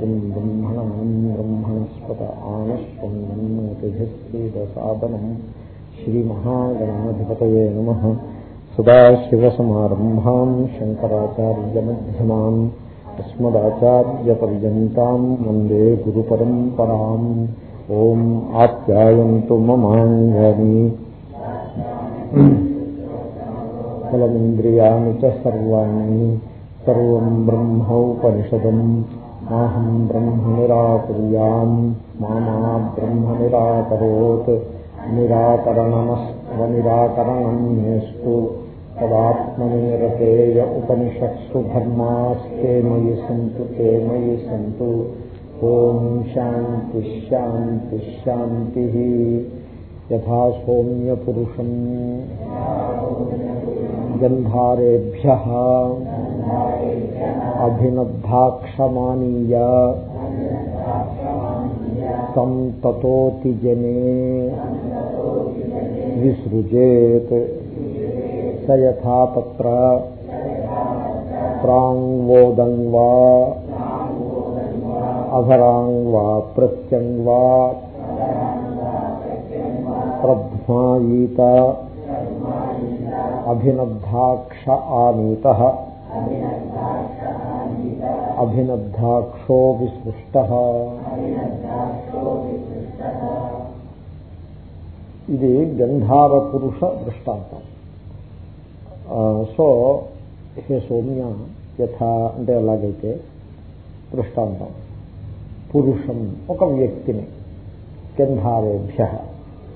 శ్రీం బ్రహ్మణం బ్రహ్మణస్పత ఆనశ్వన్నోతిభిస్త్రీదసాదనం శ్రీమహాగణాధిపతయే నమ సదాశివసమారంభాం శంకరాచార్యమ్యమాన్ అస్మదాచార్యపర్యంతం వందే గురు పరంపరా ఓం ఆప్యాయంతు మమాంగని ఫలమింద్రియాణి సర్వాణి సర్వం బ్రహ్మోపనిషదం नाहम् ब्रह्म निराकुर्याम् माना ब्रह्मनिराकरोत् निराकरणमस्त्वनिराकरणम् येस्तु तवात्मनिरतेय उपनिषत्सु धर्मास्ते मयि सन्तु ते मयि सन्तु। ॐ शान्तिश्शान्तिश्शान्तिः यथा सौम्यपुरुषन् गन्धारेभ्यः। అభినద్ధాక్షమానీయ తం తతోతి జనే విసృజేత్ స యథా తత్ర ప్రాంగోదం వా ప్రధ్మాయీత అభినద్ధాక్ష ఆనీత అభినద్ధాక్షో విసృష్ట ఇది గంధార పురుష దృష్టాంతం సో హే సౌమ్య యథా అంటే ఎలాగైతే దృష్టాంతం. పురుషం ఒక వ్యక్తిని గంధారేభ్య.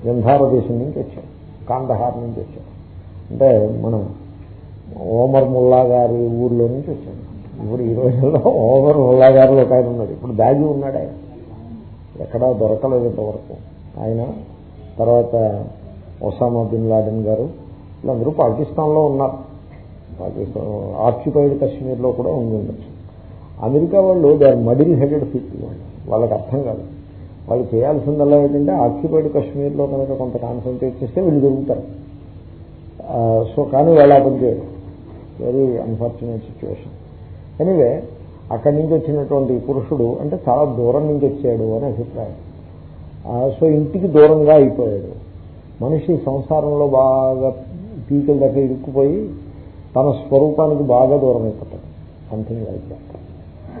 గంధార దేశం నుంచి వచ్చాం కాందహార్ నుంచి వచ్చాం. అంటే మనం ఓమర్ ముల్లా గారి ఊర్లో నుంచి వచ్చాం ఇప్పుడు ఈ రోజుల్లో ఓమర్ ముల్లా గారిలో ఒక ఆయన ఉన్నాడు. ఇప్పుడు దాగి ఉన్నాడు ఆయన. ఎక్కడా దొరకలేదు ఇంతవరకు. ఆయన తర్వాత ఒసామా బిన్ లాడెన్ గారు వీళ్ళందరూ పాకిస్తాన్లో ఉన్నారు. పాకిస్తాన్ ఆక్యుపైడ్ కాశ్మీర్లో కూడా ఉండి ఉండొచ్చు. అమెరికా వాళ్ళు దాని మడిల్ హెడెడ్ పీపుల్ వాళ్ళు. వాళ్ళకి అర్థం కాదు. వాళ్ళు చేయాల్సిందల్లా ఏంటంటే ఆక్యుపైడ్ కశ్మీర్లో కనుక కొంత కాన్సన్ట్రేట్ చేస్తే వీళ్ళు దొరుకుతారు. సో కానీ వాళ్ళు ఆ పని చేయరు. వెరీ అన్ఫార్చునేట్ సిచ్యువేషన్ ఎనివే అక్కడి నుంచి వచ్చినటువంటి పురుషుడు అంటే చాలా దూరం నుంచి వచ్చాడు అని అభిప్రాయం. సో ఇంటికి దూరంగా అయిపోయాడు. మనిషి సంసారంలో బాగా పీకల దగ్గర ఇరుక్కుపోయి తన స్వరూపానికి బాగా దూరం అయిపోతాడు. సంథింగ్ లైక్ దాట్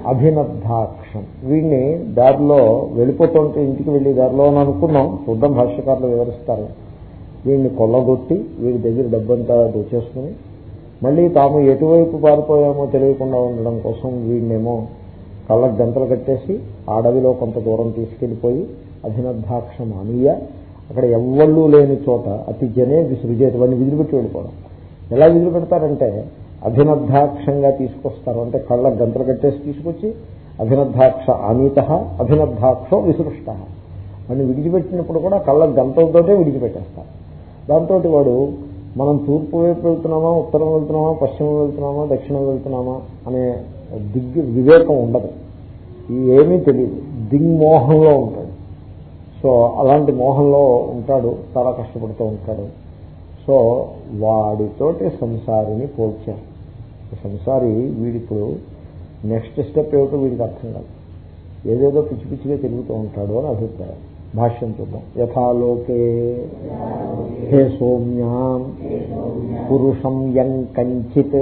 అభినద్ధాక్షం. వీడిని దారిలో వెళ్ళిపోతుంటే ఇంటికి వెళ్ళి దారిలో అని అనుకున్నాం. చూద్దాం భాష్యకారులు వివరిస్తారు. వీడిని కొల్లగొట్టి వీడి దగ్గర డబ్బంతా దోచేసుకుని మళ్ళీ తాము ఎటువైపు పారిపోయామో తెలియకుండా ఉండడం కోసం వీడినేమో కళ్ళకు గంటలు కట్టేసి అడవిలో కొంత దూరం తీసుకెళ్ళిపోయి అభినద్ధాక్ష మానీయ. అక్కడ ఎవ్వళ్ళు లేని చోట అతి జనే విసృజేత వాడిని విదిలిపెట్టి వెళ్ళిపోవడం. ఎలా విదిలిపెడతారంటే అభినద్ధాక్షంగా తీసుకొస్తారు. అంటే కళ్ళ గంటలు కట్టేసి తీసుకొచ్చి అభినద్ధాక్ష ఆనీత అభినద్ధాక్షో విసృష్ట. వాడిని విడిచిపెట్టినప్పుడు కూడా కళ్ళ గంతలతోటే విడిచిపెట్టేస్తారు. దాంతో వాడు మనం తూర్పు వైపు వెళ్తున్నామా ఉత్తరం వెళ్తున్నామా పశ్చిమం వెళ్తున్నామా దక్షిణం వెళ్తున్నామా అనే దిగ్గు వివేకం ఉండదు. ఏమీ తెలియదు. దిగ్మోహంలో ఉంటాడు. సో అలాంటి మోహంలో ఉంటాడు చాలా కష్టపడుతూ ఉంటాడు. సో వాడితోటి సంసారిని పోల్చారు సంసారి వీడిప్పుడు నెక్స్ట్ స్టెప్ ఏమిటో వీడికి అర్థం కాదు. ఏదేదో పిచ్చి పిచ్చిగా తిరుగుతూ ఉంటాడు అని అభిప్రాయం. భాష్యం చూద్దాం. యథాలోకే హే సోమ్యాం పురుషం యం కంచిత్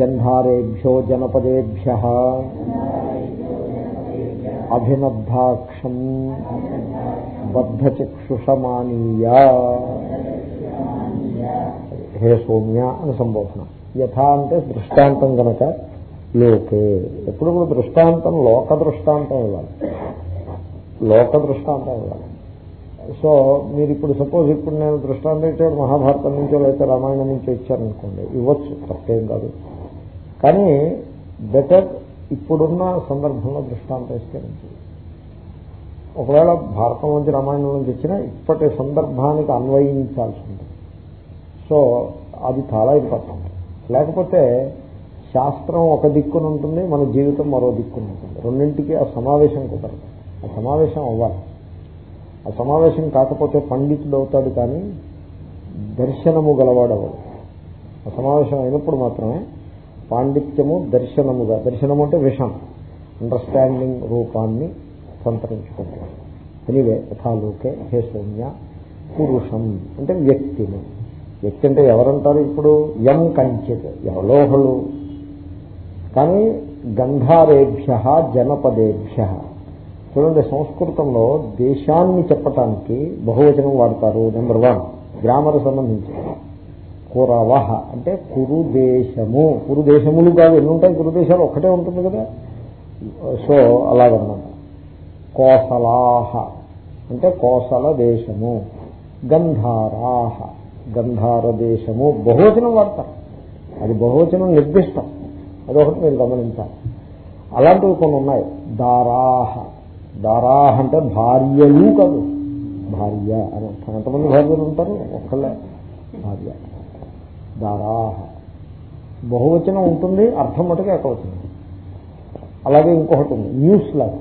గంధారేభ్యో జనపదేభ్య అభినబ్ధాక్షం బద్ధచక్షుషమానీయ హే సోమ్య అని సంబోధన. యథా అంటే దృష్టాంతం కనుక లోకే. ఎప్పుడు కూడా దృష్టాంతం లోక దృష్టాంతం ఇవ్వాలి. లోక దృష్టాంతం ఇవ్వాలి. సో మీరు ఇప్పుడు సపోజ్ ఇప్పుడు నేను దృష్టాంతం ఇచ్చాడు మహాభారతం నుంచో లేకపోతే రామాయణం నుంచో ఇచ్చారనుకోండి ఇవ్వచ్చు తప్పేం కాదు. కానీ బెటర్ ఇప్పుడున్న సందర్భంలో దృష్టాంతం ఇస్తే ఒకవేళ భారతం నుంచి రామాయణం నుంచి ఇచ్చినా ఇప్పటి సందర్భానికి అన్వయించాల్సి ఉంటుంది. సో అది చాలా ఇంపార్టెంట్. లేకపోతే శాస్త్రం ఒక దిక్కున ఉంటుంది మన జీవితం మరో దిక్కున ఉంటుంది. రెండింటికి ఆ సమావేశం కుదరదు. ఆ సమావేశం అవ్వాలి. ఆ సమావేశం కాకపోతే పండితుడు అవుతాడు కానీ దర్శనము గలవాడవడు. ఆ సమావేశం అయినప్పుడు మాత్రమే పాండిత్యము దర్శనముగా దర్శనము అంటే విషం అండర్స్టాండింగ్ రూపాన్ని సంతరించుకుంటారు ఎనివే యథాలోకే హే సౌమ్య పురుషం అంటే వ్యక్తిని. వ్యక్తి అంటే ఎవరంటారు ఇప్పుడు? యం కంచిత్ ఎవలోహలు కానీ గంధారేభ్య జనపదేభ్య. చూడండి సంస్కృతంలో దేశాన్ని చెప్పటానికి బహువచనం వాడతారు నెంబర్ వన్ గ్రామర్ సంబంధించి. కురవహ అంటే కురుదేశము. కురుదేశములు కాదు ఎన్ని ఉంటాయి కురుదేశాలు ఒక్కటే ఉంటుంది కదా? సో అలాగన్నమాట కోసలాహ అంటే కోసల దేశము. గంధారాహ గంధార దేశము. బహువచనం వాడతారు. అది బహువచనం నిర్దిష్టం. అదొకటి మీరు గమనించాలి. అలాంటివి కొన్ని ఉన్నాయి. దారాహ దారాహ అంటే భార్యలు కాదు. భార్య అని అర్థం ఎంతమంది భార్యలు ఉంటారు ఒక్కళ్ళే. భార్య. దారాహ బహువచనం ఉంటుంది అర్థం మటుకు ఏకవచనం. అలాగే ఇంకొకటి ఉంది న్యూస్ లాగా.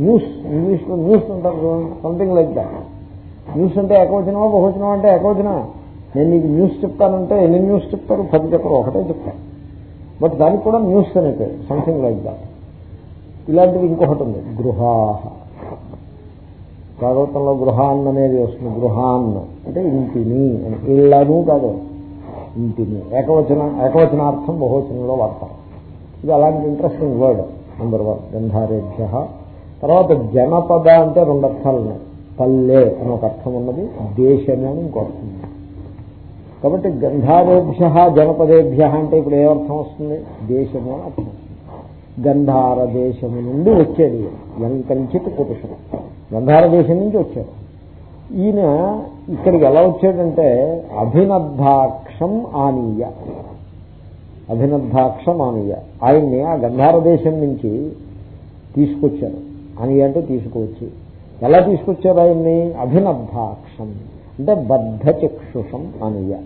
న్యూస్ ఇంగ్లీష్లో న్యూస్ అంటారు సంథింగ్ లైక్ దాట్ న్యూస్ అంటే ఏకవచనమా బహువచనం అంటే ఏకవచన నేను నీకు న్యూస్ చెప్తానంటే ఎన్ని న్యూస్ చెప్తారు? పది చెప్పరు ఒకటే చెప్తాను బట్ దానికి కూడా న్యూస్ అనే పేరు సంథింగ్ లైక్ దాట్ ఇలాంటివి ఇంకొకటి ఉంది గృహాహ. భాగవతంలో గృహాన్ అనేది వస్తుంది. గృహాన్ అంటే ఇంటిని. అని ఇళ్ళను కాదు. ఇంటిని. ఏకవచన ఏకవచనార్థం బహువచనంలో వాడతారు ఇది అలాంటి ఇంట్రెస్టింగ్ వర్డ్ నెంబర్ వన్ గంధారేభ్య. తర్వాత జనపద అంటే రెండు అర్థాలు ఉన్నాయి. పల్లె అని ఒక అర్థం ఉన్నది దేశమే అని ఇంకో అర్థం ఉంది కాబట్టి గంధారేభ్య జనపదేభ్య అంటే ఇప్పుడు ఏమర్థం వస్తుంది? దేశము అని అర్థం వస్తుంది. గంధార దేశము నుండి వచ్చేది. ఎంకంచిత్ పురుషుడు గంధార దేశం నుంచి వచ్చారు ఈయన ఇక్కడికి ఎలా వచ్చాడంటే అభినద్ధాక్షం ఆనీయ. అభినద్ధాక్షం ఆనీయ. ఆయన్ని ఆ గంధార దేశం నుంచి తీసుకొచ్చారు. ఆనీయ అంటే తీసుకువచ్చి. ఎలా తీసుకొచ్చారు ఆయన్ని? అభినద్ధాక్షం. అంటే బద్ధ చక్షుషం ఆనీయ.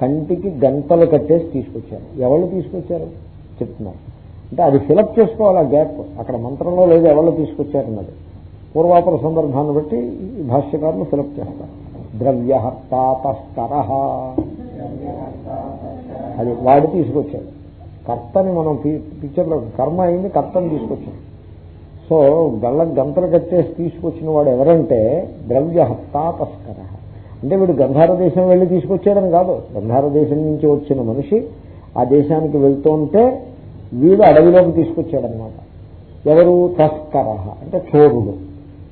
కంటికి గంటలు కట్టేసి తీసుకొచ్చారు. ఎవరు తీసుకొచ్చారు? చెప్తున్నారు. అంటే అది ఫిలప్ చేసుకోవాలి ఆ గ్యాప్. అక్కడ మంత్రంలో లేదు ఎవరు తీసుకొచ్చారన్నది. పూర్వాపర సందర్భాన్ని బట్టి భాష్యకారులు ఫిలప్ చేస్తారు. ద్రవ్యహర్త తస్కర అది వాడు తీసుకొచ్చాడు. కర్తని మనం పిక్చర్లో కర్మ అయింది కర్తని తీసుకొచ్చాడు. సో గళ్ళ గంతలు కట్టేసి తీసుకొచ్చిన వాడు ఎవరంటే ద్రవ్యహర్త తస్కర అంటే వీడు గంధార దేశం వెళ్ళి తీసుకొచ్చాడని కాదు. గంధార దేశం నుంచి వచ్చిన మనిషి ఆ దేశానికి వెళ్తుంటే వీడు అడవిలోకి తీసుకొచ్చాడనమాట ఎవరు? తస్కర. అంటే చోరుడు.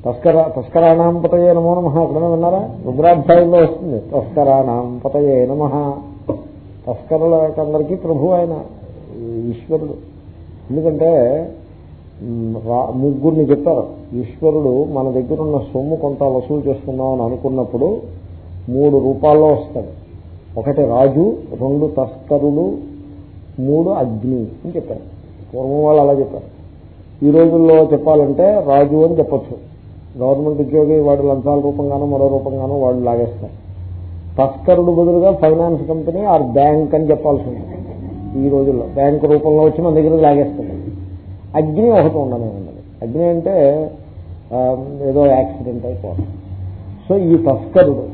తస్కర తస్కరాణం పతయే నమో నమ. ఎక్కడైనా విన్నారా? రుద్రాధ్యాయంలో వస్తుంది. తస్కరాణం పతయే నమ. తస్కరులకందరికీ ప్రభు ఆయన ఈశ్వరుడు. ఎందుకంటే ముగ్గురిని చెప్పారు. ఈశ్వరుడు మన దగ్గర ఉన్న సొమ్ము కొంత వసూలు చేసుకుందామని అనుకున్నప్పుడు మూడు రూపాల్లో వస్తాడు. ఒకటి రాజు రెండు తస్కరులు మూడు అగ్ని అని చెప్పారు. పూర్వం వాళ్ళు అలా చెప్పారు. ఈ రోజుల్లో చెప్పాలంటే రాజు అని చెప్పచ్చు. గవర్నమెంట్ ఉద్యోగి వాడు లంచాల రూపంగానో మరో రూపంగానో వాడు లాగేస్తారు. తస్కరుడు బదులుగా ఫైనాన్స్ కంపెనీ ఆర్ బ్యాంక్ అని చెప్పాల్సి ఉంది. ఈ రోజుల్లో బ్యాంక్ రూపంలో వచ్చి మన దగ్గర లాగేస్తుంది అగ్ని ఒకటి ఉండనే ఉన్నది అగ్ని అంటే ఏదో యాక్సిడెంట్ అయిపోవడం. సో ఈ తస్కరుడు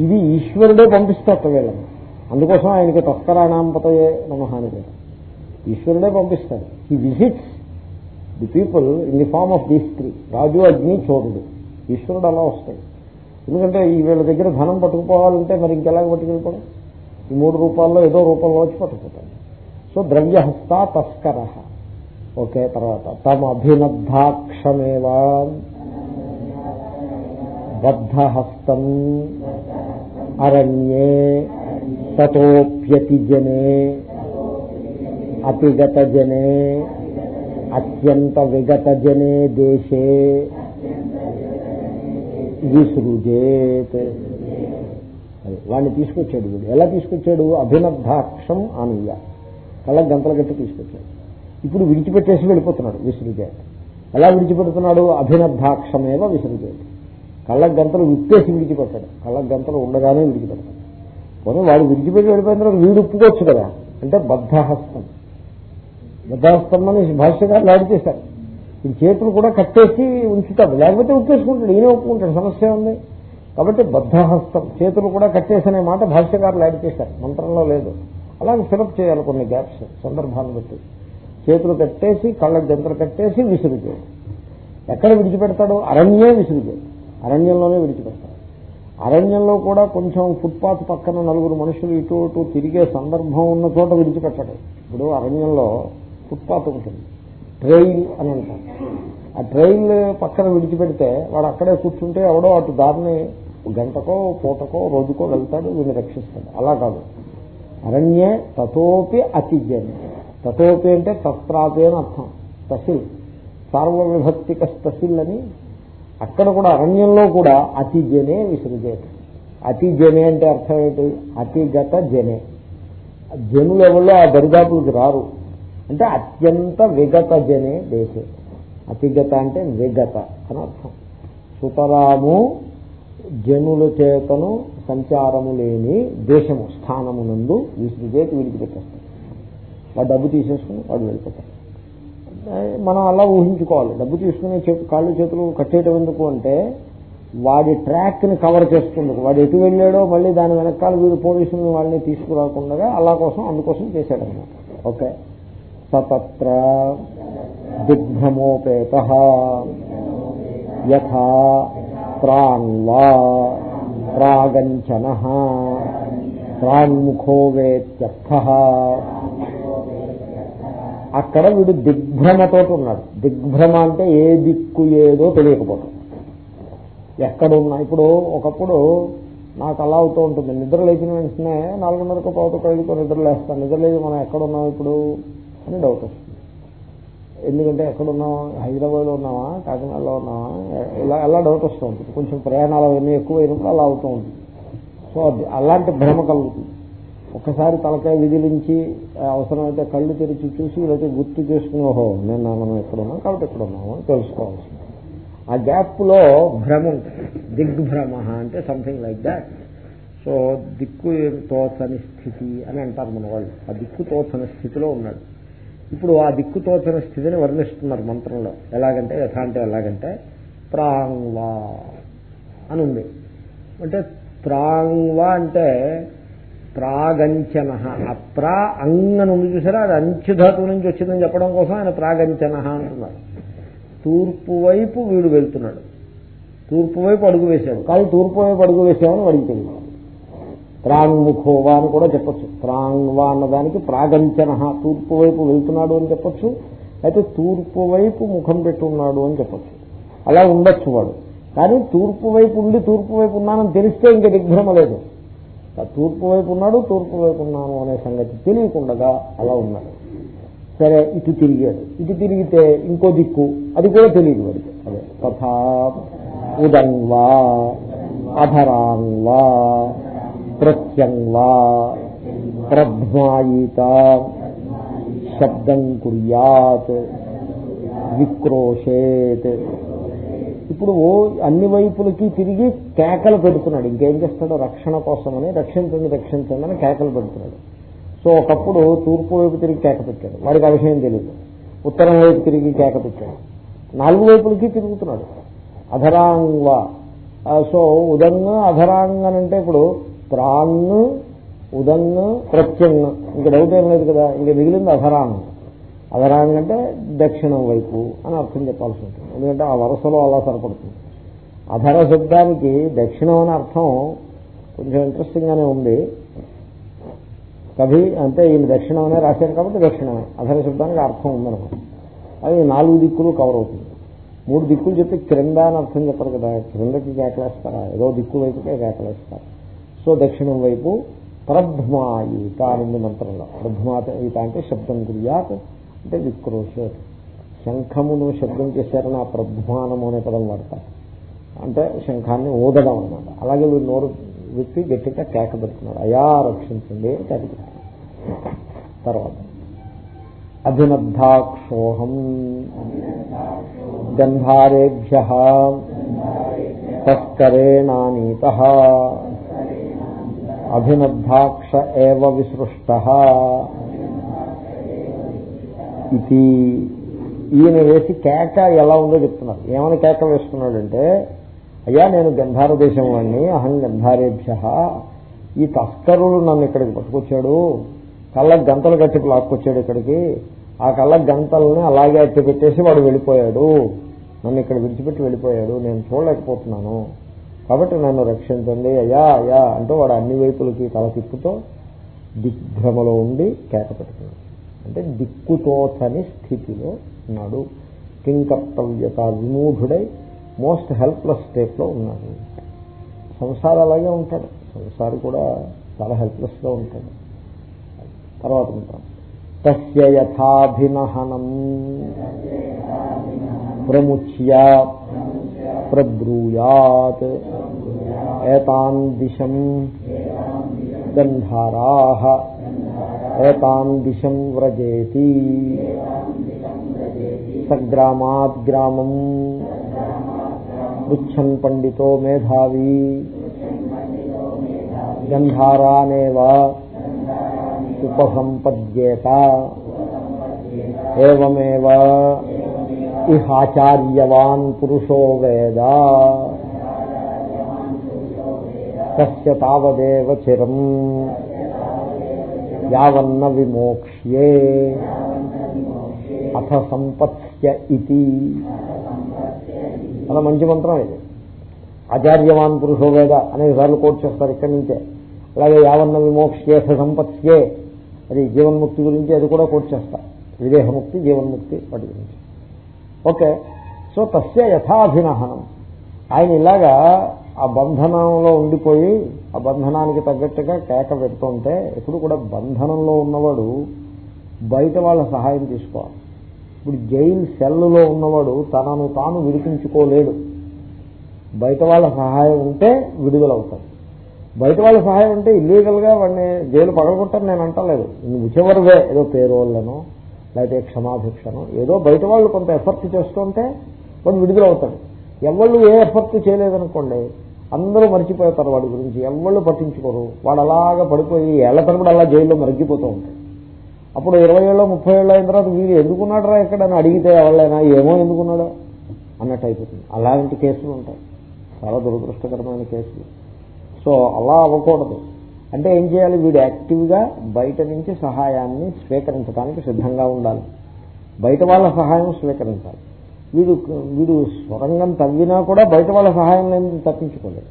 ఇది ఈశ్వరుడే పంపిస్తాట వీళ్ళని. అందుకోసం ఆయనకి తస్కరాణాంపతయే నమ ఈశ్వరుడే పంపిస్తాడు. ఈ visits the people in the form of these three రాజు అగ్ని చోరుడు ఈశ్వరుడు అలా వస్తాయి ఎందుకంటే ఈ వీళ్ళ దగ్గర ధనం పట్టుకుపోవాలంటే మరి ఇంకెలాగ పట్టుకెళ్ళిపోవడం? ఈ మూడు రూపాల్లో ఏదో రూపంలో వచ్చి పట్టుకుపోతాడు. సో ద్రవ్యహస్త తస్కర. ఓకే తర్వాత తమ అభినద్ధాక్షమేవా బద్ధహస్తం అరణ్యే తతోప్యతి జనే అతిగత జనే అత్యంత విగత జనే దేశే. విసృజేత్. వాడిని తీసుకొచ్చాడు వీడు. ఎలా తీసుకొచ్చాడు? అభినద్ధాక్షం ఆనయ్య కళ్ళ గంతల గట్టి తీసుకొచ్చాడు. ఇప్పుడు విడిచిపెట్టేసి వెళ్ళిపోతున్నాడు విసృజేత్. ఎలా విడిచిపెడుతున్నాడు? అభినద్ధాక్షమేవ విసృజేత్. కళ్ళ గంతలు విప్పేసి విడిచిపెట్టాడు. కళ్ళ గంతలు ఉండగానే విడిచిపెడతాడు. పోనీ వాడు విడిచిపెట్టి వెళ్ళిపోయిన తర్వాత వీడు ఉప్పుకోవచ్చు కదా? అంటే బద్ధహస్తం. బద్ధహస్తం అని భాష్యగారు లాడి చేశారు. ఈ చేతులు కూడా కట్టేసి ఉంచుతాడు లేకపోతే ఉప్పేసుకుంటాడు. ఈయన ఒప్పుకుంటాడు. సమస్య ఉంది కాబట్టి బద్ధహస్తం. చేతులు కూడా కట్టేసనే మాట భాష్యకారులు యాడ్ చేశారు. మంత్రంలో లేదు. అలాగే ఫిలప్ చేయాలి కొన్ని గ్యాప్స్ సందర్భాన్ని బట్టి. చేతులు కట్టేసి కళ్ళ గంతలు కట్టేసి విసిరిచేయడు ఎక్కడ విడిచిపెడతాడు? అరణ్యే విసిరిచేయడు అరణ్యంలోనే విడిచిపెడతాడు. అరణ్యంలో కూడా కొంచెం ఫుట్పాత్ పక్కన నలుగురు మనుషులు ఇటు ఇటు తిరిగే సందర్భం ఉన్న చోట విడిచిపెట్టడు. ఇప్పుడు అరణ్యంలో ఫుట్పాత్ ఉంటుంది ట్రైన్ అని అంటారు. ఆ ట్రైన్ పక్కన విడిచిపెడితే వాడు అక్కడే కూర్చుంటే ఎవడో అటు దారిని గంటకో పూటకో రోజుకో వెళ్తాడు వీడిని రక్షిస్తాడు. అలా కాదు. అరణ్యే తతోపి అతిజన్. తతోపి అంటే తత్రాపి అని అర్థం. తసిల్. సార్వవిభక్తిక తసిల్ అని. అక్కడ కూడా అరణ్యంలో కూడా అతిజనే విసృజేత. అతిజనే అంటే అర్థం ఏంటి? అతిగత జనే. జనులు ఎవరో ఆ దరిదాపులకు రారు. అంటే అత్యంత విగత జనే దేశే. అతిగత అంటే విగత అని అర్థం. సుతరాము జనుల చేతను సంచారము లేని దేశము స్థానమునందు విసిరిచేతి విడిచిపెట్టేస్తాడు వాడు డబ్బు తీసేసుకుని వాడు వెళ్ళిపోతాడు. మనం అలా ఊహించుకోవాలి. డబ్బు తీసుకుని చేతు కాళ్ళు చేతులు కట్టేయటం ఎందుకు అంటే వాడి ట్రాక్ని కవర్ చేసుకుందుకు వాడు ఎటు వెళ్ళాడో మళ్ళీ దాని వెనకాల వీడు పోలీసులు వాళ్ళని తీసుకురాకుండా అలా కోసం అందుకోసం చేశాడనమాట ఓకే? సత్ర దిగ్భ్రమోపేత యథా ప్రాణ్వా ప్రాగంచన ప్రాణ్ముఖో వేత్యర్థ అక్కడ వీడు దిగ్భ్రమతో ఉన్నాడు దిగ్భ్రమ అంటే ఏ దిక్కు ఏదో తెలియకపోవడం ఎక్కడున్నా ఇప్పుడు ఒకప్పుడు నాకు అలా అవుతూ ఉంటుంది. నిద్ర లేచిన వెంటనే నాలుగున్నరకు పావుతో ఐదుకో నిద్ర లేస్తాను నిద్ర లేదు మనం ఎక్కడున్నాం ఇప్పుడు? అని డౌట్ వస్తుంది. ఎందుకంటే ఎక్కడున్నాం హైదరాబాద్లో ఉన్నామా కాకినాడలో ఉన్నామా ఇలా అలా డౌట్ వస్తూ ఉంటుంది. కొంచెం ప్రయాణాలు అవన్నీ ఎక్కువ అయినప్పుడు అలా అవుతూ ఉంటుంది. సో అలాంటి భ్రమ కలుగుతుంది. ఒకసారి తలకాయ విదిలించి అవసరమైతే కళ్ళు తెరిచి చూసి లేకపోతే గుర్తు చేసుకుని ఓహో నేను మనం ఎక్కడున్నాం కాబట్టి ఎక్కడున్నాము అని తెలుసుకోవాల్సింది ఆ గ్యాప్లో భ్రమ ఉంటుంది. దిగ్భ్రమ అంటే సంథింగ్ లైక్ దాట్ సో దిక్కు తోచని స్థితి అని అంటారు మన వాళ్ళు. ఆ దిక్కు తోచని స్థితిలో ఉన్నాడు. ఇప్పుడు ఆ దిక్కుతోచన స్థితిని వర్ణిస్తున్నారు మంత్రంలో. ఎలాగంటే యథా అంటే ఎలాగంటే ప్రాంగ్వా అని ఉంది అంటే ప్రాంగ్వా అంటే ప్రాగంచన. అప్రా ప్రా అని ఉంది చూసారా? అది అంచుధాతువు నుంచి వచ్చిందని చెప్పడం కోసం ఆయన ప్రాగంచన అంటున్నారు. తూర్పు వైపు వీడు వెళ్తున్నాడు. తూర్పు వైపు అడుగు వేశాడు. కాదు తూర్పు వైపు అడుగు వేసామని వాడికి తెలియదు ప్రాంగ్ముఖోవా అని కూడా చెప్పచ్చు. ప్రాంగ్వా అన్నదానికి ప్రాగంచన తూర్పు వైపు వెళ్తున్నాడు అని చెప్పచ్చు. అయితే తూర్పు వైపు ముఖం పెట్టున్నాడు అని చెప్పచ్చు. అలా ఉండొచ్చు వాడు. కానీ తూర్పు వైపు ఉండి తూర్పు వైపు ఉన్నానని తెలిస్తే ఇంక దిగ్భ్రమ లేదు. తూర్పు వైపు ఉన్నాడు తూర్పు వైపు ఉన్నాను అనే సంగతి తెలియకుండగా అలా ఉన్నాడు. సరే ఇటు తిరిగాడు. ఇటు తిరిగితే ఇంకో దిక్కు. అది కూడా తెలియదు వాడికి. అదే తథా ఉదన్వా అధరాన్వా ప్రత్యంగా ప్రధ్మాయిత శబ్దం కుర్యాత్ విక్రోషేత్. ఇప్పుడు అన్ని వైపులకి తిరిగి కేకలు పెడుతున్నాడు. ఇంకేం చేస్తాడు? రక్షణ కోసమని రక్షించండి రక్షించండి అని కేకలు పెడుతున్నాడు. సో ఒకప్పుడు తూర్పు వైపు తిరిగి కేక పెట్టాడు. వాడికి ఆ విషయం తెలియదు ఉత్తరం వైపు తిరిగి కేక పెట్టాడు. నాలుగు వైపులకి తిరుగుతున్నాడు. అధరాంగ సో ఉదంగా అధరాంగ్ అని అంటే ఇప్పుడు ప్రాణ్ ఉదంగ ప్రత్యన్న. ఇంక డౌట్ ఏం లేదు కదా. ఇంక మిగిలింది అధరాణం అధరాంగ్ అంటే దక్షిణం వైపు అని అర్థం చెప్పాల్సి ఉంటుంది. ఎందుకంటే ఆ వరుసలో అలా సరిపడుతుంది. అధర శబ్దానికి దక్షిణం అని అర్థం కొంచెం ఇంట్రెస్టింగ్ గానే ఉంది. కవి అంటే ఈయన దక్షిణం అనే రాశారు కాబట్టి దక్షిణమే. అధర శబ్దానికి అర్థం ఉందనమాట అది నాలుగు దిక్కులు కవర్ అవుతుంది. మూడు దిక్కులు చెప్పి క్రింద అని అర్థం చెప్పరు కదా. క్రిందకి కేకలేస్తారా? ఏదో దిక్కు వైపుకే కేకలేస్తారు. సో దక్షిణం వైపు ప్రధ్మాయిత అనేది మంత్రంలో. ప్రధ్మాత అంటే శబ్దం గురియాత్ అంటే విక్రోషేత్ శంఖమును శబ్దం చేశారని ఆ ప్రధ్మానము అనే పదం వాడతారు. అంటే శంఖాన్ని ఊదడం అనమాట అలాగే వీడు నోరు విప్పి గట్టిగా కేక పెడుతున్నాడు అయా రక్షించండి కేక తర్వాత అభినద్ధాక్షోహం గంధారేభ్య తస్కరేణానీత అభినద్ధాక్ష ఏవ విసృష్ట ఇది ఈయన వేసి కేక ఎలా ఉందో చెప్తున్నారు. ఏమని కేక వేసుకున్నాడంటే అయ్యా నేను గంధార దేశం వాడిని అహం గంధారేభ్య ఈ తస్కరులు నన్ను ఇక్కడికి పట్టుకొచ్చాడు కళ్ళకి గంతలు కట్టి లాక్కొచ్చాడు ఇక్కడికి ఆ కళ్ళ గంతల్ని అలాగే అట్టి పెట్టేసి వాడు వెళ్ళిపోయాడు నన్ను ఇక్కడ విడిచిపెట్టి వెళ్ళిపోయాడు నేను చూడలేకపోతున్నాను. కాబట్టి నన్ను రక్షించండి అయ్యా అయ్యా అంటూ వాడు అన్ని వైపులకి తల తిప్పుతో దిగ్భ్రమలో ఉండి కేక పెడుతున్నాడు. అంటే దిక్కుతోచని స్థితిలో ఉన్నాడు. కింకర్తవ్యత విమూఢుడై మోస్ట్ హెల్ప్లెస్ స్టేట్లో ఉన్నాడు. సంసారం అలాగే ఉంటాడు. సంసారి కూడా చాలా హెల్ప్లెస్గా ఉంటాడు. తర్వాత ఉంటాం. తస్య యథాభినహనం. ప్రముచ్య ప్రబ్రూయాత్. ఏతాన్ దిశం గంధారా. ఏతాన్ దిశం వ్రజేతి. సగ్రామాత్ గ్రామం పృచ్చన్ పండితో మేధావీ. గంధారానేవ ఉపసంపద్యేత. ఏమేవ ఇహాచార్యవాన్ పురుషో వేద. తస్య తావదేవ చిరం. యావన్న విమోక్ష్యే. అథ సంపత్స్య ఇది చాలా మంచి మంత్రం ఇది. ఆచార్యవాన్ పురుషో వేద అనేక సార్లు కోట్ చేస్తారు ఇక్కడి నుంచే. అలాగే యావన్న విమోక్ష్యే అథ సంపత్స్యే. అది జీవన్ముక్తి గురించి అది కూడా కోట్ చేస్తారు. విదేహముక్తి జీవన్ముక్తి వాటి గురించి. ఓకే. సో తస్య యథాభినహనం ఆయన ఇలాగా ఆ బంధనంలో ఉండిపోయి ఆ బంధనానికి తగ్గట్టుగా కేక పెడుతుంటే ఎప్పుడు కూడా బంధనంలో ఉన్నవాడు బయట వాళ్ళ సహాయం తీసుకోవాలి. ఇప్పుడు జైలు సెల్లులో ఉన్నవాడు తనను తాను విడిపించుకోలేడు. బయట వాళ్ళ సహాయం ఉంటే విడుదలవుతాడు. బయట వాళ్ళ సహాయం ఉంటే ఇల్లీగల్గా వాడిని జైలు పగలగొట్టని నేను అంటలేదు. విచవరవే ఏదో పేరోళ్ళను. లేకపోతే క్షమాభిక్షను ఏదో బయట వాళ్ళు కొంత ఎఫర్ట్ చేస్తుంటే వాడు విడుదలవుతాడు ఎవళ్ళు ఏ ఎఫర్ట్ చేయలేదనుకోండి అందరూ మర్చిపోతారు వాడి గురించి. ఎవళ్ళు పట్టించుకోరు. వాడు అలాగా పడిపోయి ఏళ్ళ కూడా అలా జైల్లో మరిగిపోతూ ఉంటాయి అప్పుడు ఇరవై ఏళ్ళు ముప్పై ఏళ్ళు అయిన తర్వాత వీడు ఎందుకున్నాడరా ఎక్కడని అడిగితే ఎవరైనా ఏమో ఎందుకున్నాడో? అన్నట్టు అయిపోతుంది. అలాంటి కేసులు ఉంటాయి. చాలా దురదృష్టకరమైన కేసులు. సో అలా అవ్వకూడదు. అంటే ఏం చేయాలి? వీడు యాక్టివ్గా బయట నుంచి సహాయాన్ని స్వీకరించడానికి సిద్ధంగా ఉండాలి. బయట వాళ్ళ సహాయం స్వీకరించాలి. వీడు వీడు స్వరంగం తవ్వినా కూడా బయట వాళ్ళ సహాయం లేని తప్పించుకోలేదు.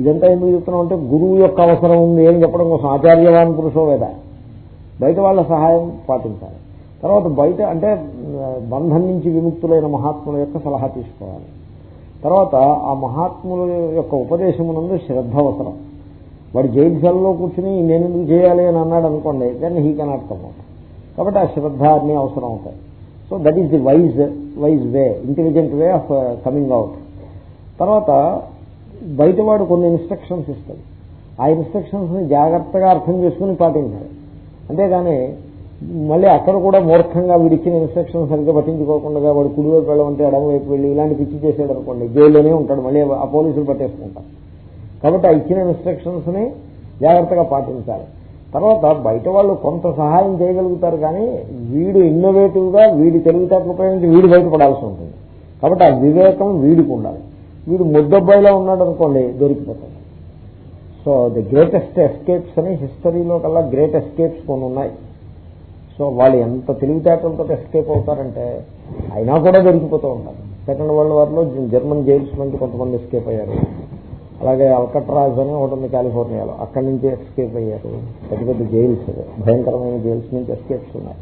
ఇదంతా ఎందుకు చెప్తున్నాం అంటే గురువు యొక్క అవసరం ఉంది ఏం చెప్పడం కోసం ఆచార్యవాన్ పురుషో వేద. బయట వాళ్ళ సహాయం పాటించాలి. తర్వాత బయట అంటే బంధం నుంచి విముక్తులైన మహాత్ముల యొక్క సలహా తీసుకోవాలి. తర్వాత ఆ మహాత్ముల యొక్క ఉపదేశమునందు శ్రద్ధ అవసరం. వాడు జైలు సెల్లో కూర్చుని నేను ఎందుకు చేయాలి అని అన్నాడు అనుకోండి దాన్ని హీ కెనాట్ కమౌట్ కాబట్టి ఆ శ్రద్ధ అన్నీ అవసరం అవుతాయి. So that is the wise wise way intelligent way of coming out తర్వాత బయటవాడు కొన్ని ఇన్స్ట్రక్షన్స్ ఇస్తాడు. ఆ ఇన్స్ట్రక్షన్స్ని జాగ్రత్తగా అర్థం చేసుకుని పాటించాలి. అంతేగాని మళ్ళీ అక్కడ కూడా మూర్ఖంగా వీడిచ్చిన ఇన్స్ట్రక్షన్ సరిగ్గా పట్టించుకోకుండా వాడు కుడివైపు వెళ్ళమంటే అడమవైపు వెళ్ళి ఇలాంటి పిచ్చి చేసాడు అనుకోండి జైల్లోనే ఉంటాడు మళ్ళీ ఆ పోలీసులు పట్టేసుకుంటారు. కాబట్టి ఆ ఇచ్చిన ఇన్స్ట్రక్షన్స్ని జాగ్రత్తగా పాటించాలి. తర్వాత బయట వాళ్ళు కొంత సహాయం చేయగలుగుతారు కానీ వీడు ఇన్నోవేటివ్గా వీడి తెలివితేటలు ఉపయోగించి వీడు బయటపడాల్సి ఉంటుంది. కాబట్టి ఆ వివేకం వీడికి ఉండాలి. వీడు ముద్దబ్బాయిలో ఉన్నాడు అనుకోండి దొరికిపోతాడు. సో ది గ్రేటెస్ట్ ఎస్కేప్స్ అని హిస్టరీలో కల్లా గ్రేట్ ఎస్కేప్స్ కొన్ని ఉన్నాయి. సో వాళ్ళు ఎంత తెలివితేటలతో ఎస్కేప్ అవుతారంటే అయినా కూడా దొరికిపోతూ ఉంటారు. సెకండ్ వరల్డ్ వార్లో జర్మన్ జైల్స్ నుంచి కొంతమంది ఎస్కేప్ అయ్యారు. అలాగే అల్కట్రాజ్ అని ఒకటి ఉంది కాలిఫోర్నియాలో. అక్కడి నుంచి ఎస్కేప్ అయ్యారు. పెద్ద పెద్ద జైల్స్ భయంకరమైన జైల్స్ నుంచి ఎస్కేప్స్ ఉన్నాయి.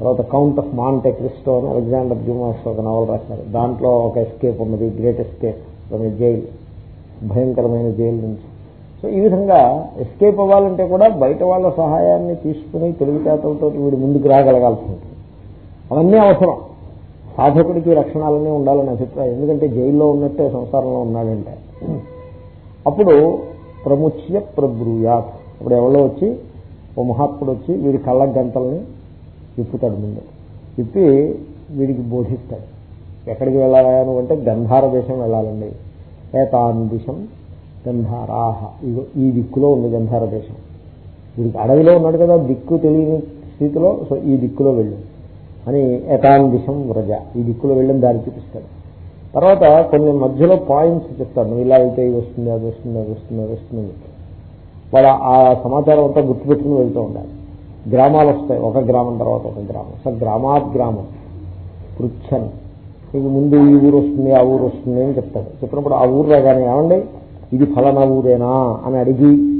తర్వాత కౌంట్ ఆఫ్ మాంటే క్రిస్టో అని అలెగ్జాండర్ జుమాస్ ఒక నవల్ రాశారు. దాంట్లో ఒక ఎస్కేప్ ఉన్నది. Great escape. జైల్. భయంకరమైన జైలు నుంచి. సో ఈ విధంగా ఎస్కేప్ అవ్వాలంటే కూడా బయట వాళ్ళ సహాయాన్ని తీసుకుని తెలివితేటలతో వీడు ముందుకు రాగలగాల్సి ఉంటుంది. అవన్నీ అవసరం. సాధకుడికి లక్షణాలన్నీ ఉండాలని అభిప్రాయం. ఎందుకంటే జైల్లో ఉన్నట్టే సంసారంలో ఉన్నాడంటే. అప్పుడు ప్రముచ్య ప్రబ్రూయాత్. అప్పుడు ఎవరో వచ్చి ఓ మహాత్ముడు వచ్చి వీడి కళ్ళ గంటల్ని విప్పుతాడు ముందు. విప్పి వీడికి బోధిస్తాడు. ఎక్కడికి వెళ్ళాలా అంటే గంధార దేశం వెళ్ళాలండి. ఏతాన్ దిశం గంధారాహ. ఇగో ఈ దిక్కులో ఉంది గంధార దేశం. వీడికి అడవిలో ఉన్నాడు కదా దిక్కు తెలియని స్థితిలో సో ఈ దిక్కులో వెళ్ళు అని ఏతాన్ దిశం వ్రజ. ఈ దిక్కులో వెళ్ళని దారి చూపిస్తాడు. తర్వాత కొన్ని మధ్యలో పాయింట్స్ చెప్తాను. ఇలా అయితే ఇది వస్తుంది అది వస్తుంది అది వస్తుంది అది వస్తుంది. వాడు ఆ సమాచారం అంతా గుర్తుపెట్టుకుని వెళ్తూ ఉండాలి. గ్రామాలు వస్తాయి. ఒక గ్రామం తర్వాత ఒక గ్రామం. సార్ గ్రామాత్ గ్రామం. పృచ్ఛన్ మీకు ముందు ఈ ఊరు వస్తుంది ఆ ఊరు వస్తుంది అని చెప్తాడు చెప్పినప్పుడు ఆ ఊరు రాగానే ఏమండి? ఇది ఫలానా ఊరేనా అని అడిగి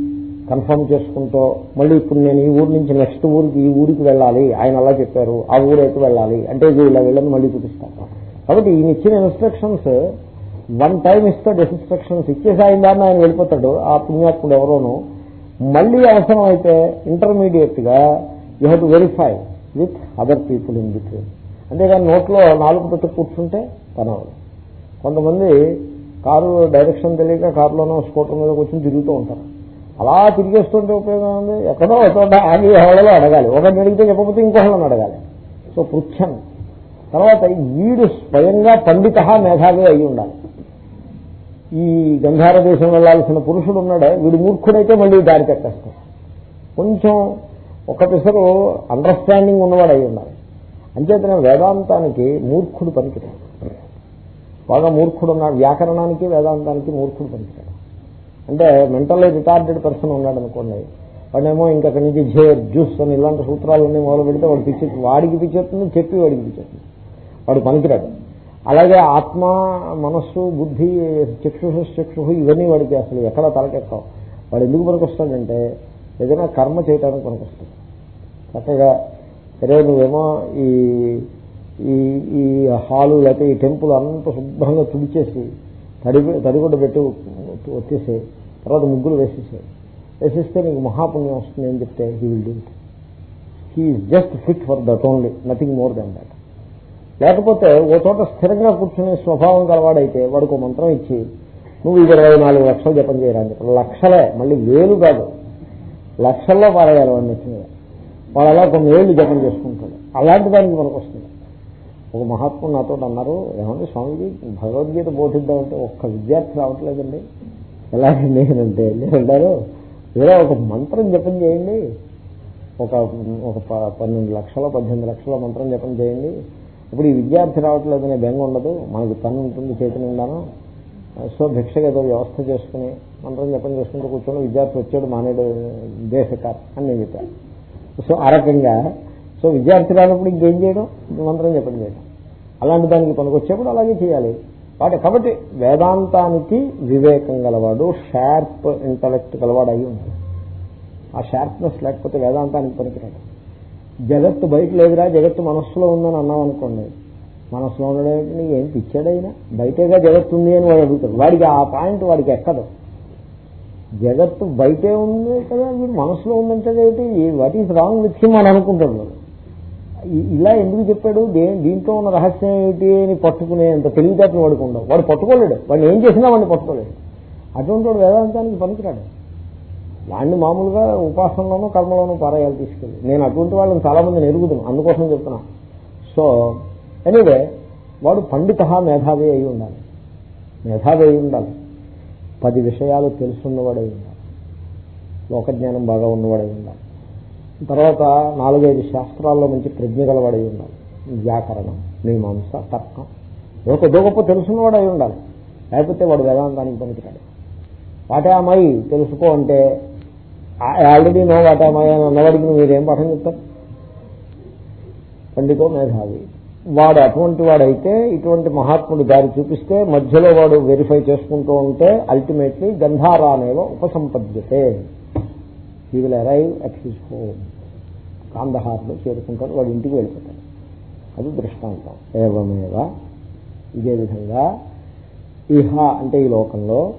కన్ఫర్మ్ చేసుకుంటూ మళ్ళీ ఇప్పుడు నేను ఈ ఊరు నుంచి నెక్స్ట్ ఊరికి ఈ ఊరికి వెళ్ళాలి. ఆయన అలా చెప్పారు. ఆ ఊరైతే వెళ్ళాలి. అంటే ఇది ఇలా వెళ్ళని మళ్ళీ చూపిస్తాను. కాబట్టి ఈయన ఇచ్చిన ఇన్స్ట్రక్షన్స్ వన్ టైం ఇస్తాడు ఇన్స్ట్రక్షన్స్ ఇచ్చేసి ఆయన దాన్ని ఆయన వెళ్ళిపోతాడు ఆ పుణ్యాత్ముడు ఎవరోనూ. మళ్ళీ అవసరం అయితే ఇంటర్మీడియట్గా you have to verify with other people in between అంతేగాని నోట్లో నాలుగు పెట్టి కూర్చుంటే పనవదు కొంతమంది కారు డైరెక్షన్ తెలియక కారులోనో స్కూటర్ మీద కూర్చొని తిరుగుతూ ఉంటారు. అలా తిరిగేస్తుంటే ఉపయోగం ఉంది ఎక్కడో చోట ఆగి ఎవడలో అడగాలి. ఒకరిని అడిగితే చెప్పకపోతే ఇంకొకళ్ళని అడగాలి. సో పృచ్ఛన్ తర్వాత వీడు స్వయంగా పండిత మేధావి అయి ఉండాలి. ఈ గంధార దేశం వెళ్ళాల్సిన పురుషుడు ఉన్నాడే వీడు మూర్ఖుడైతే మళ్ళీ దారి పెట్టేస్తాడు కొంచెం ఒక పిసరు అండర్స్టాండింగ్ ఉన్నవాడు అయి ఉండాలి. అంచేతనే వేదాంతానికి మూర్ఖుడు పనికిరాడు. బాగా మూర్ఖుడు ఉన్న వ్యాకరణానికి వేదాంతానికి మూర్ఖుడు పనికిరాడు. అంటే మెంటల్లీ రిటార్డెడ్ పర్సన్ ఉన్నాడు అనుకోండి వాడేమో ఇంకక్కడి నుంచి జేర్ జ్యూస్ అని ఇలాంటి సూత్రాలన్నీ మొదలు పెడితే వాడు పిచ్చి వాడికి పిచ్చేస్తుంది చెప్పి వాడికి పిచ్చేస్తుంది వాడు పనికిరాడు. అలాగే ఆత్మ మనస్సు బుద్ధి చక్షుష చక్షు ఇవన్నీ వాడికి అసలు ఎక్కడ తలకెక్కవు. వాడు ఎందుకు పనికొస్తాడంటే ఏదైనా కర్మ చేయడానికి పనికొస్తాడు. చక్కగా సరే నువ్వేమో ఈ ఈ ఈ హాలు లేకపోతే ఈ టెంపుల్ అంత శుభ్రంగా తుడిచేసి తడి తడిగుడ్డ పెట్టి వచ్చేసి తర్వాత ముగ్గులు వేసేసాయి వేసిస్తే నీకు మహాపుణ్యం వస్తుంది అని చెప్తే he will do it he just fit for that only nothing more than that లేకపోతే ఓ చోట స్థిరంగా కూర్చునే స్వభావం గలవాడైతే వాడికి మంత్రం ఇచ్చి నువ్వు ఇది ఇరవై నాలుగు లక్షలు జపం చేయడానికి లక్షలే మళ్ళీ వేలు కాదు. లక్షల్లో పారేయాలి వాడిని వచ్చింది వాడు అలా కొన్ని ఏళ్ళు జపం చేసుకుంటాడు. అలాంటి దానికి మనకు వస్తుంది. ఒక మహాత్ముడు నాతో అన్నారు ఏమంటే స్వామిజీ భగవద్గీత బోధిద్దామంటే ఒక్క విద్యార్థి రావట్లేదండి. ఎలాగండి? అంటే అంటారు ఏదో ఒక మంత్రం జపం చేయండి. ఒక ఒక పన్నెండు లక్షల పద్దెనిమిది లక్షల మంత్రం జపం చేయండి. ఇప్పుడు ఈ విద్యార్థి రావట్లేదనే బెంగ ఉండదు. మనకి పని ఉంటుంది చేతి నిండాను సో భిక్షగా ఏదో వ్యవస్థ చేసుకుని మంత్రం జపం చేసుకుంటూ కూర్చొని విద్యార్థి వచ్చాడు మానేడు దేశకార్ అని నేను చెప్పాను. సో ఆ రకంగా సో విద్యార్థి రానప్పుడు ఇంకేం చేయడం? మంత్రం చెప్పడం చేయడం. అలాంటి దానికి పనికొచ్చేప్పుడు అలాగే చేయాలి. వాటి కాబట్టి వేదాంతానికి వివేకం గలవాడు షార్ప్ ఇంటలెక్ట్ గలవాడు అయి ఉంటుంది ఆ షార్ప్నెస్ లేకపోతే వేదాంతానికి పనికిరాడు. జగత్తు బయట లేదురా జగత్తు మనస్సులో ఉందని అన్నాం అనుకోండి. మనస్సులో ఉండడానికి ఏం పిచ్చాడైనా? బయటేగా జగత్తు ఉంది అని వాడు అడుగుతాడు. వాడికి ఆ పాయింట్ వాడికి ఎక్కదు. జగత్తు బయటే ఉంది కదా వీడు మనసులో ఉందంటే ఏంటి? What is wrong with him అని అనుకుంటాడు వాడు. ఇలా ఎందుకు చెప్పాడు? దీంట్లో ఉన్న రహస్యం ఏమిటి అని పట్టుకునేంత తెలివితేటను వాడుకుంటాం వాడు పట్టుకోలేడు. వాడిని ఏం చేసినా వాడిని పట్టుకోలేడు. అటువంటి వాడు వేదాంతానికి పనికిరాడు. వాడిని మామూలుగా ఉపాసనలోనూ కర్మలోనూ పారాయాలు తీసుకెళ్ళి. నేను అటువంటి వాళ్ళని చాలా మందిని ఎరుగుతున్నాను అందుకోసం చెప్తున్నా. సో ఎనీవే వాడు పండిత మేధావి అయి ఉండాలి. మేధావి అయి ఉండాలి. పది విషయాలు తెలుసున్నవాడై ఉండాలి. లోకజ్ఞానం బాగా ఉన్నవాడై ఉండాలి. తర్వాత నాలుగైదు శాస్త్రాల్లో మంచి ప్రజ్ఞ గలవాడై ఉండాలి. వ్యాకరణం మీమాంస తర్కం. ఒక కొద్ది గొప్ప తెలుసున్నవాడై ఉండాలి. లేకపోతే వాడు వేదాంతానికి పనికిరాడు. వాటామై తెలుసుకో అంటే ఆల్రెడీ నో వాటామై అన్నవాడికి మీరేం పాఠం చెప్తారు పండితో మేధావి. వాడు అటువంటి వాడైతే ఇటువంటి మహాత్ముడు దారి చూపిస్తే మధ్యలో వాడు వెరిఫై చేసుకుంటూ ఉంటే అల్టిమేట్లీ గంధారానేలో ఉపసంపద్యతే. He will arrive at his home కాందహార్లో చేరుకుంటాడు వాడు ఇంటికి వెళ్ళిపోతాడు. అది దృష్టాంతం. ఏవమేవ? ఇదే విధంగా ఇహ అంటే ఈ లోకంలో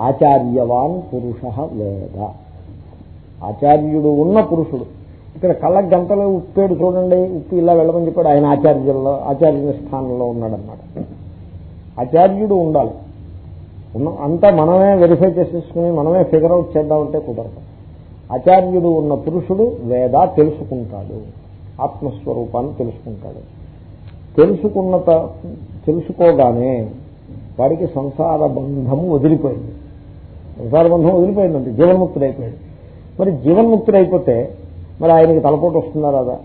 ఆచార్యవాన్ పురుష వేద. ఆచార్యుడు ఉన్న పురుషుడు. ఇక్కడ కళ్ళ గంటలో ఉప్పేడు చూడండి ఉప్పు ఇలా వెళ్ళమని చెప్పాడు. ఆయన ఆచార్యుల్లో ఆచార్యుని స్థానంలో ఉన్నాడన్నమాట. ఆచార్యుడు ఉండాలి. ఉన్న అంతా మనమే వెరిఫై చేసేసుకుని మనమే ఫిగర్ అవుట్ చేద్దామంటే కుదరదు. ఆచార్యుడు ఉన్న పురుషుడు వేద తెలుసుకుంటాడు. ఆత్మస్వరూపాన్ని తెలుసుకుంటాడు. తెలుసుకున్న తెలుసుకోగానే వాడికి సంసార బంధము వదిలిపోయింది. సంసార బంధం వదిలిపోయిందంటే జీవన్ముక్తుడైపోయాడు. మరి జీవన్ముక్తుడైపోతే మరి ఆయనకి తలపోటు వస్తుందా రాదా?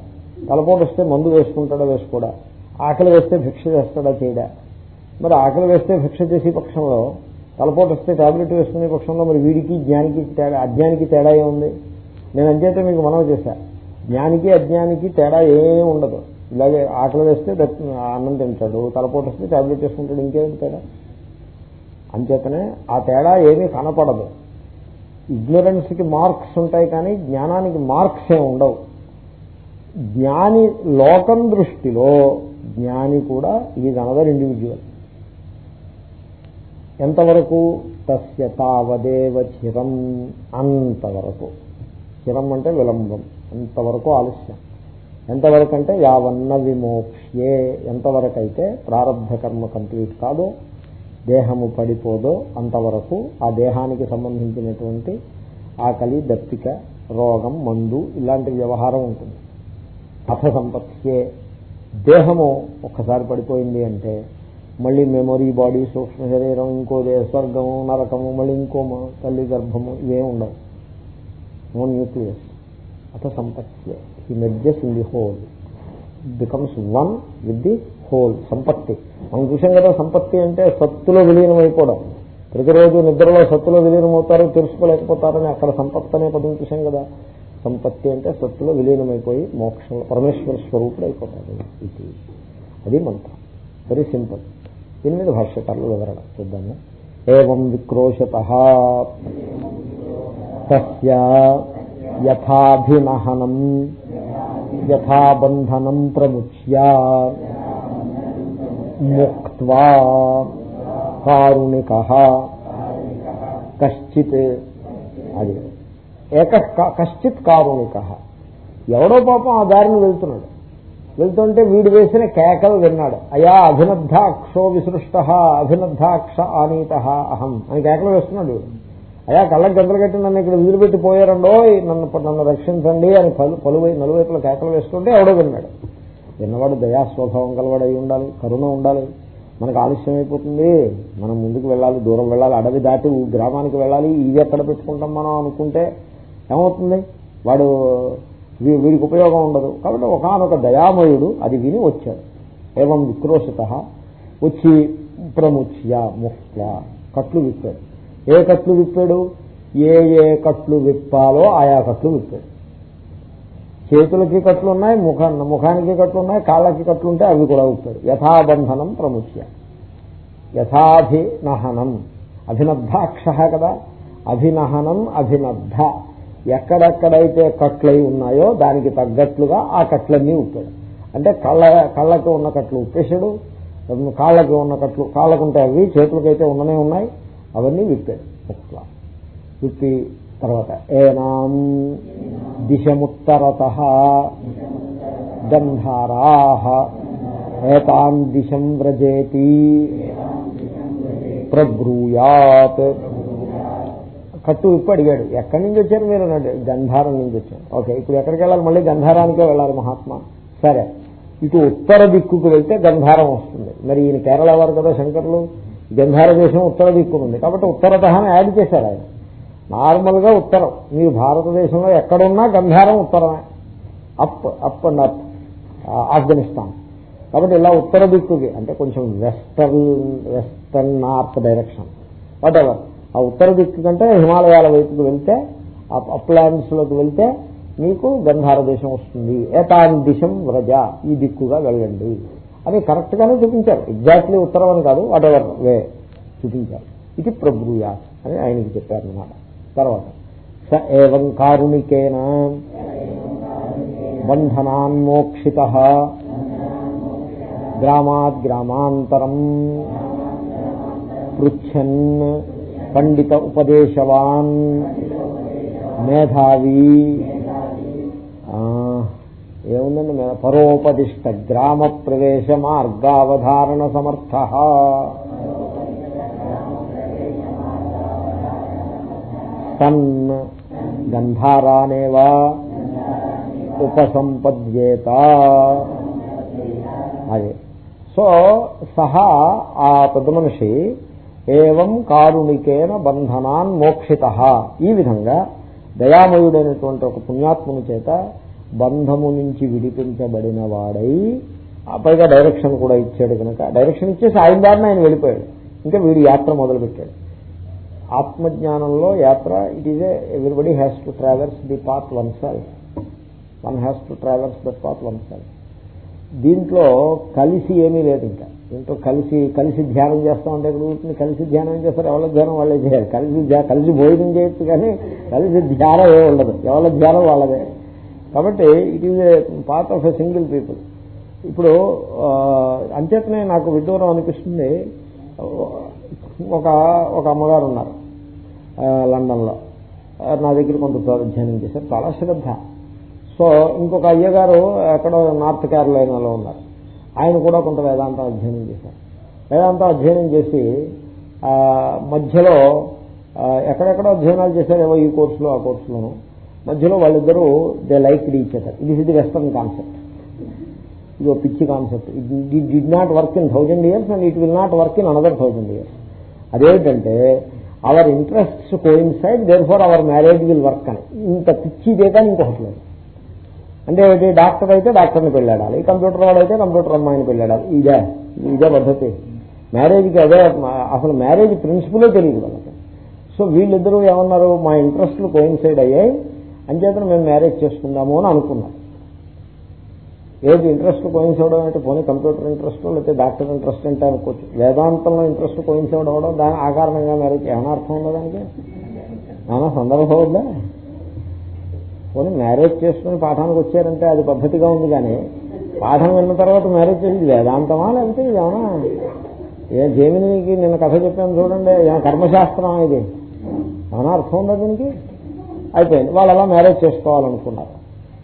తలపోటు వస్తే మందు వేసుకుంటాడా వేసుకోడా? ఆకలి వేస్తే భిక్ష చేస్తాడా చేయడా? మరి ఆకలి వేస్తే భిక్ష చేసే పక్షంలో తలపోటు వస్తే టాబ్లెట్ వేసుకునే పక్షంలో మరి వీడికి జ్ఞానికి తేడా అజ్ఞానికి తేడా ఏముంది? నేను అంచేత మీకు మనవి చేశా. జ్ఞానికి అజ్ఞానికి తేడా ఏమీ ఉండదు. ఇలాగే ఆకలి వేస్తే అన్నం తింటాడు తలపోటు వస్తే టాబ్లెట్ వేసుకుంటాడు ఇంకేమి తేడా? అంచేతనే ఆ తేడా ఏమీ కనపడదు. ఇగ్నరెన్స్కి మార్క్స్ ఉంటాయి కానీ జ్ఞానానికి మార్క్స్ ఏ ఉండవు. జ్ఞాని లోకం దృష్టిలో జ్ఞాని కూడా ఈజ్ అనదర్ ఇండివిజువల్ ఎంతవరకు? తస్య తావదేవ చిరం అంతవరకు. చిరం అంటే విలంబం. అంతవరకు ఆలస్యం. ఎంతవరకు అంటే యావన్న విమోక్ష్యే. ఎంతవరకు అయితే ప్రారంభ కర్మ కంప్లీట్ కాదో దేహము పడిపోదో అంతవరకు ఆ దేహానికి సంబంధించినటువంటి ఆకలి దప్పిక రోగం మందు ఇలాంటి వ్యవహారం ఉంటుంది. అథ సంపత్తికే దేహము ఒక్కసారి పడిపోయింది అంటే మళ్ళీ మెమొరీ బాడీ సూక్ష్మ శరీరం ఇంకో స్వర్గము నరకము మళ్ళీ ఇంకో తల్లి గర్భము ఇవే ఉండవు. నో న్యూక్లియస్ అథ సంపత్తి ఈ merges in the whole becomes one with the whole సంపత్తి. మనం చూసాం కదా సంపత్తి అంటే సత్తులో విలీనం అయిపోవడం ప్రతిరోజు నిద్రలో సత్తులో విలీనం అవుతారు తెలుసుకోలేకపోతారని అక్కడ సంపత్తి అనే పదం చూసాం కదా. సంపత్తి అంటే సత్తులో విలీనమైపోయి మోక్షంలో పరమేశ్వర స్వరూపుడు అయిపోతాడు ఇది. అది మంత్రం. వెరీ సింపుల్ దీని మీద భాష్యకారులు వివరణ చూద్దాము. ఏం విక్రోశత యథాభినహనం యథాబంధనం ప్రముచ్య. ముక్వా కారుణిక కశ్చిత్ అది. ఏక కశ్చిత్ కారుణిక. ఎవడో పాపం ఆ దారిని వెళ్తున్నాడు. వెళ్తుంటే వీడు వేసిన కేకలు విన్నాడు. అయా అభినద్ధాక్షో విసృష్ట అభినద్ధాక్ష ఆనీత అహం అని కేకలు వేస్తున్నాడు అయా కళ్ళకి గంటలు కట్టి నన్ను ఇక్కడ వదిలిపెట్టి పోయారండో నన్ను నన్ను రక్షించండి అని పలు పలువై నలువైపుల కేకలు వేస్తుంటే ఎవడో విన్నాడు. విన్నవాడు దయాస్వభావం కలవాడు అయి ఉండాలి కరుణ ఉండాలి మనకు ఆలస్యం అయిపోతుంది. మనం ముందుకు వెళ్ళాలి దూరం వెళ్ళాలి అడవి దాటి గ్రామానికి వెళ్ళాలి ఇది ఎక్కడ పెట్టుకుంటాం మనం అనుకుంటే ఏమవుతుంది? వాడు వీడికి ఉపయోగం ఉండదు. కాబట్టి ఒకనొక దయామయుడు అది విని వచ్చాడు. ఏవం విక్రోషిత వచ్చి ప్రముచ్య ముఖ్య కట్లు విప్పాడు. ఏ కట్లు విప్పాడు? ఏ ఏ కట్లు విప్పాలో ఆయా కట్లు విప్పాడు. చేతులకి కట్లు ఉన్నాయి ముఖ ముఖానికి కట్లు ఉన్నాయి కాళ్ళకి కట్లు ఉంటే అవి కూడా అవుతాయి యథాబంధనం ప్రముఖ్య. యథాభినహనం. అభినబ్ధాక్ష కదా? అభినహనం అభినబ్ధ ఎక్కడెక్కడైతే కట్లై ఉన్నాయో దానికి తగ్గట్లుగా ఆ కట్లన్నీ ఉప్పాడు. అంటే కళ్ళ కళ్ళకి ఉన్న కట్లు ఉప్పేశాడు కాళ్ళకి ఉన్న కట్లు కాళ్ళకుంటే అవి చేతులకైతే ఉన్ననే ఉన్నాయి అవన్నీ విప్పాడు. ముక్త. విప్పి తర్వాత ఏనాం దిశముత్తరత గంధారా ఏతాం దిశం వ్రజేతి ప్రబ్రూయాత్. కట్టు ఇప్పుడు అడిగాడు ఎక్కడి నుంచి వచ్చారు మీరు? అన్నాడు గంధారం నుంచి వచ్చాను. ఓకే ఇప్పుడు ఎక్కడికి వెళ్ళాలి? మళ్ళీ గంధారానికే వెళ్ళాలి మహాత్మా. సరే ఇటు ఉత్తర దిక్కుకు వెళ్తే గంధారం వస్తుంది. మరి ఈయన కేరళ వారు కదా శంకర్లు? గంధార దేశం ఉత్తర దిక్కు ఉంది కాబట్టి ఉత్తరతహాన్ని యాడ్ చేశారు ఆయన. నార్మల్గా ఉత్తరం. మీరు భారతదేశంలో ఎక్కడున్నా గంధారం ఉత్తరమే. Up up and up. Afghanistan. కాబట్టి ఇలా ఉత్తర దిక్కుకి అంటే కొంచెం western western north direction whatever ఆ ఉత్తర దిక్కు కంటే హిమాలయాల వైపుకి వెళ్తే అప్లాండ్స్లోకి వెళ్తే మీకు గంధార దేశం వస్తుంది. ఏతాన్ దిశం వ్రజ ఈ దిక్కుగా వెళ్ళండి. అని కరెక్ట్ గానే చూపించారు. ఎగ్జాక్ట్లీ ఉత్తరం అని కాదు వాటెవర్ వే చూపించారు. ఇది ప్రభుయా అని ఆయనకి చెప్పారనమాట తర్వాత. స ఏం కారుణికేన? బంధనాన్మోక్షిత గ్రామాద్ గ్రామాంతరం. పృచ్చన్ పండిత ఉపదేశవాన్. మేధావి. ఏముందండి పరోపదిష్ట గ్రామ ప్రవేశ మార్గావధారణ సమర్థ. సన్ గంధారానేవా ఉపసంపద్యేత. అదే. సో సహా ఆ పెద్ద మనిషి ఏవం కారుణికేన బంధనాన్ మోక్షిత. ఈ విధంగా దయామయుడైనటువంటి ఒక పుణ్యాత్ముని చేత బంధము నుంచి విడిపించబడిన వాడై పైగా డైరెక్షన్ కూడా ఇచ్చాడు కనుక. డైరెక్షన్ ఇచ్చేసి ఆయన దారిని ఆయన వెళ్ళిపోయాడు. ఇంకా వీడి యాత్ర మొదలుపెట్టాడు. ఆత్మజ్ఞానంలో యాత్ర it is everybody has to travels the path one self one has to travels that path one self దీంట్లో కలిసి ఏమీ లేదు ఇంకా. దీంట్లో కలిసి కలిసి ధ్యానం చేస్తా ఉంటే కూర్చుని కలిసి ధ్యానం ఏం చేస్తారు? ఎవరి ధ్యానం వాళ్ళే చేయాలి. కలిసి కలిసి భోజనం చేయొచ్చు కానీ కలిసి ధ్యానం ఏ ఉండదు. ఎవరి ధ్యానం వాళ్ళదే. కాబట్టి it is a part of a single people ఇప్పుడు అంచేతనే నాకు విదూరం అనిపిస్తుంది. ఒక ఒక అమ్మగారు ఉన్నారు. లండన్లో. నా దగ్గర కొంత అధ్యయనం చేశారు. చాలా శ్రద్ధ. సో ఇంకొక అయ్యగారు ఎక్కడో నార్త్ కేరళలో ఉన్నారు. ఆయన కూడా కొంత వేదాంతం అధ్యయనం చేశారు. వేదాంతం అధ్యయనం చేసి మధ్యలో ఎక్కడెక్కడో అధ్యయనాలు చేశారేవో ఈ కోర్సులో ఆ కోర్సులోనూ. మధ్యలో వాళ్ళిద్దరూ దే లైక్ రీచర్ ఇది ఇది వెస్టర్న్ కాన్సెప్ట్ ఇది పిచ్చి concept it did not work in thousand years and it will not work in another thousand years అదేంటంటే our interests coincide therefore our marriage will work అని. ఇంత పిచ్చిదే కానీ ఇంకొకటి లేదు. అంటే డాక్టర్ అయితే డాక్టర్ని పెళ్ళాడాలి. కంప్యూటర్ వాడు అయితే కంప్యూటర్ అమ్మాయిని పెళ్ళాడాలి. ఇదే ఇదే పద్ధతి. మ్యారేజ్కి అదే అసలు మ్యారేజ్ ప్రిన్సిపలే తెలియదు వాళ్ళకి. సో వీళ్ళిద్దరూ ఏమన్నారు? మా ఇంట్రెస్ట్లు కోయిన్సైడ్ అయ్యాయి. అంచేతను మేము మ్యారేజ్ చేసుకుందాము అని అనుకున్నాం ఏది ఇంట్రెస్ట్ కోయించవడం అంటే పోనీ కంప్యూటర్ ఇంట్రెస్ట్ లేకపోతే డాక్టర్ ఇంట్రెస్ట్ అంటే అనుకోవచ్చు. వేదాంతంలో ఇంట్రెస్ట్ కోయించవడం అవడం దాని ఆ కారణంగా మ్యారేజ్ ఏమైనా అర్థం ఉందా దానికి? ఏమైనా సందర్భం ఉందా? పోనీ మ్యారేజ్ చేసుకుని పాఠానికి వచ్చారంటే అది పద్ధతిగా ఉంది కానీ పాఠం విన్న తర్వాత మ్యారేజ్ చేసి వేదాంతమా లేకపోతే ఏమన్నా ఏ జేమినికి నిన్న కథ చెప్పాను చూడండి ఏమైనా కర్మశాస్త్రం ఇది? ఏమైనా అర్థం ఉందా దీనికి? అయిపోయింది. వాళ్ళు అలా మ్యారేజ్ చేసుకోవాలనుకున్నారు.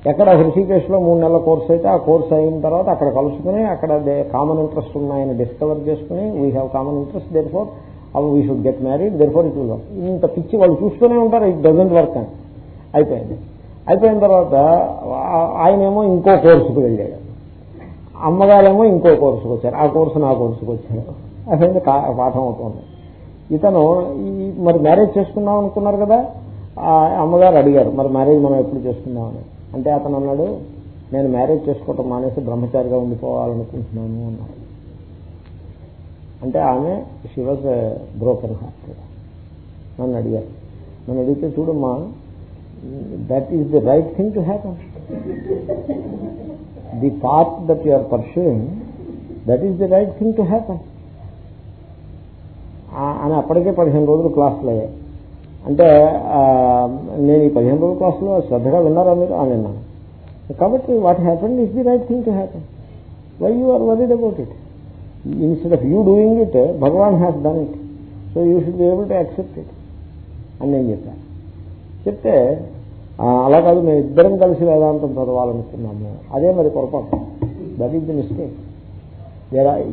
ఎక్కడ హృషికేశ్లో మూడు నెలల కోర్స్ అయితే ఆ కోర్స్ అయిన తర్వాత అక్కడ కలుసుకుని అక్కడ కామన్ ఇంట్రెస్ట్ ఉన్నాయని డిస్కవర్ చేసుకుని we have common interest therefore అవి we should get married therefore it will ఇంత పిచ్చి వాళ్ళు చూస్తూనే ఉంటారు ఇట్ డజంట్ వర్క్ అని. అయిపోయింది. అయిపోయిన తర్వాత ఆయనేమో ఇంకో కోర్సుకు వెళ్ళాడు. అమ్మగారేమో ఇంకో కోర్సుకు వచ్చారు. ఆ కోర్సు నా కోర్సుకు వచ్చారు. అసలు పాఠం అవుతుంది. ఇతను మరి మ్యారేజ్ చేసుకుందాం అనుకున్నారు కదా? అమ్మగారు అడిగారు మరి మ్యారేజ్ మనం ఎప్పుడు చేసుకుందామని అంటే అతను అన్నాడు నేను మ్యారేజ్ చేసుకోవటం మానేసి బ్రహ్మచారిగా ఉండిపోవాలనుకుంటున్నాను అన్నాడు. అంటే ఆమె శివజ్ బ్రోకన్ హార్ట్ నన్ను అడిగారు. నన్ను అడిగితే చూడమ్మా that is the right thing to happen the part that you are pursuing that is the right thing to happen అని అప్పటికే పదిహేను రోజులు క్లాసులు అయ్యాయి. అంటే నేను ఈ పదిహేను రోజుల క్లాసులో శ్రద్ధగా విన్నారా మీరు? అని విన్నాను. కాబట్టి what happen is the right thing to happen why you are worried about it instead of you doing it Bhagavan has done it so you should be able to accept it అని నేను చెప్పాను. చెప్తే అలా కాదు మేము ఇద్దరం కలిసి వేదాంతం చదవాలనుకున్నాము. అదే మరి పొరపాటు. దట్ ఈస్ ది మిస్టేక్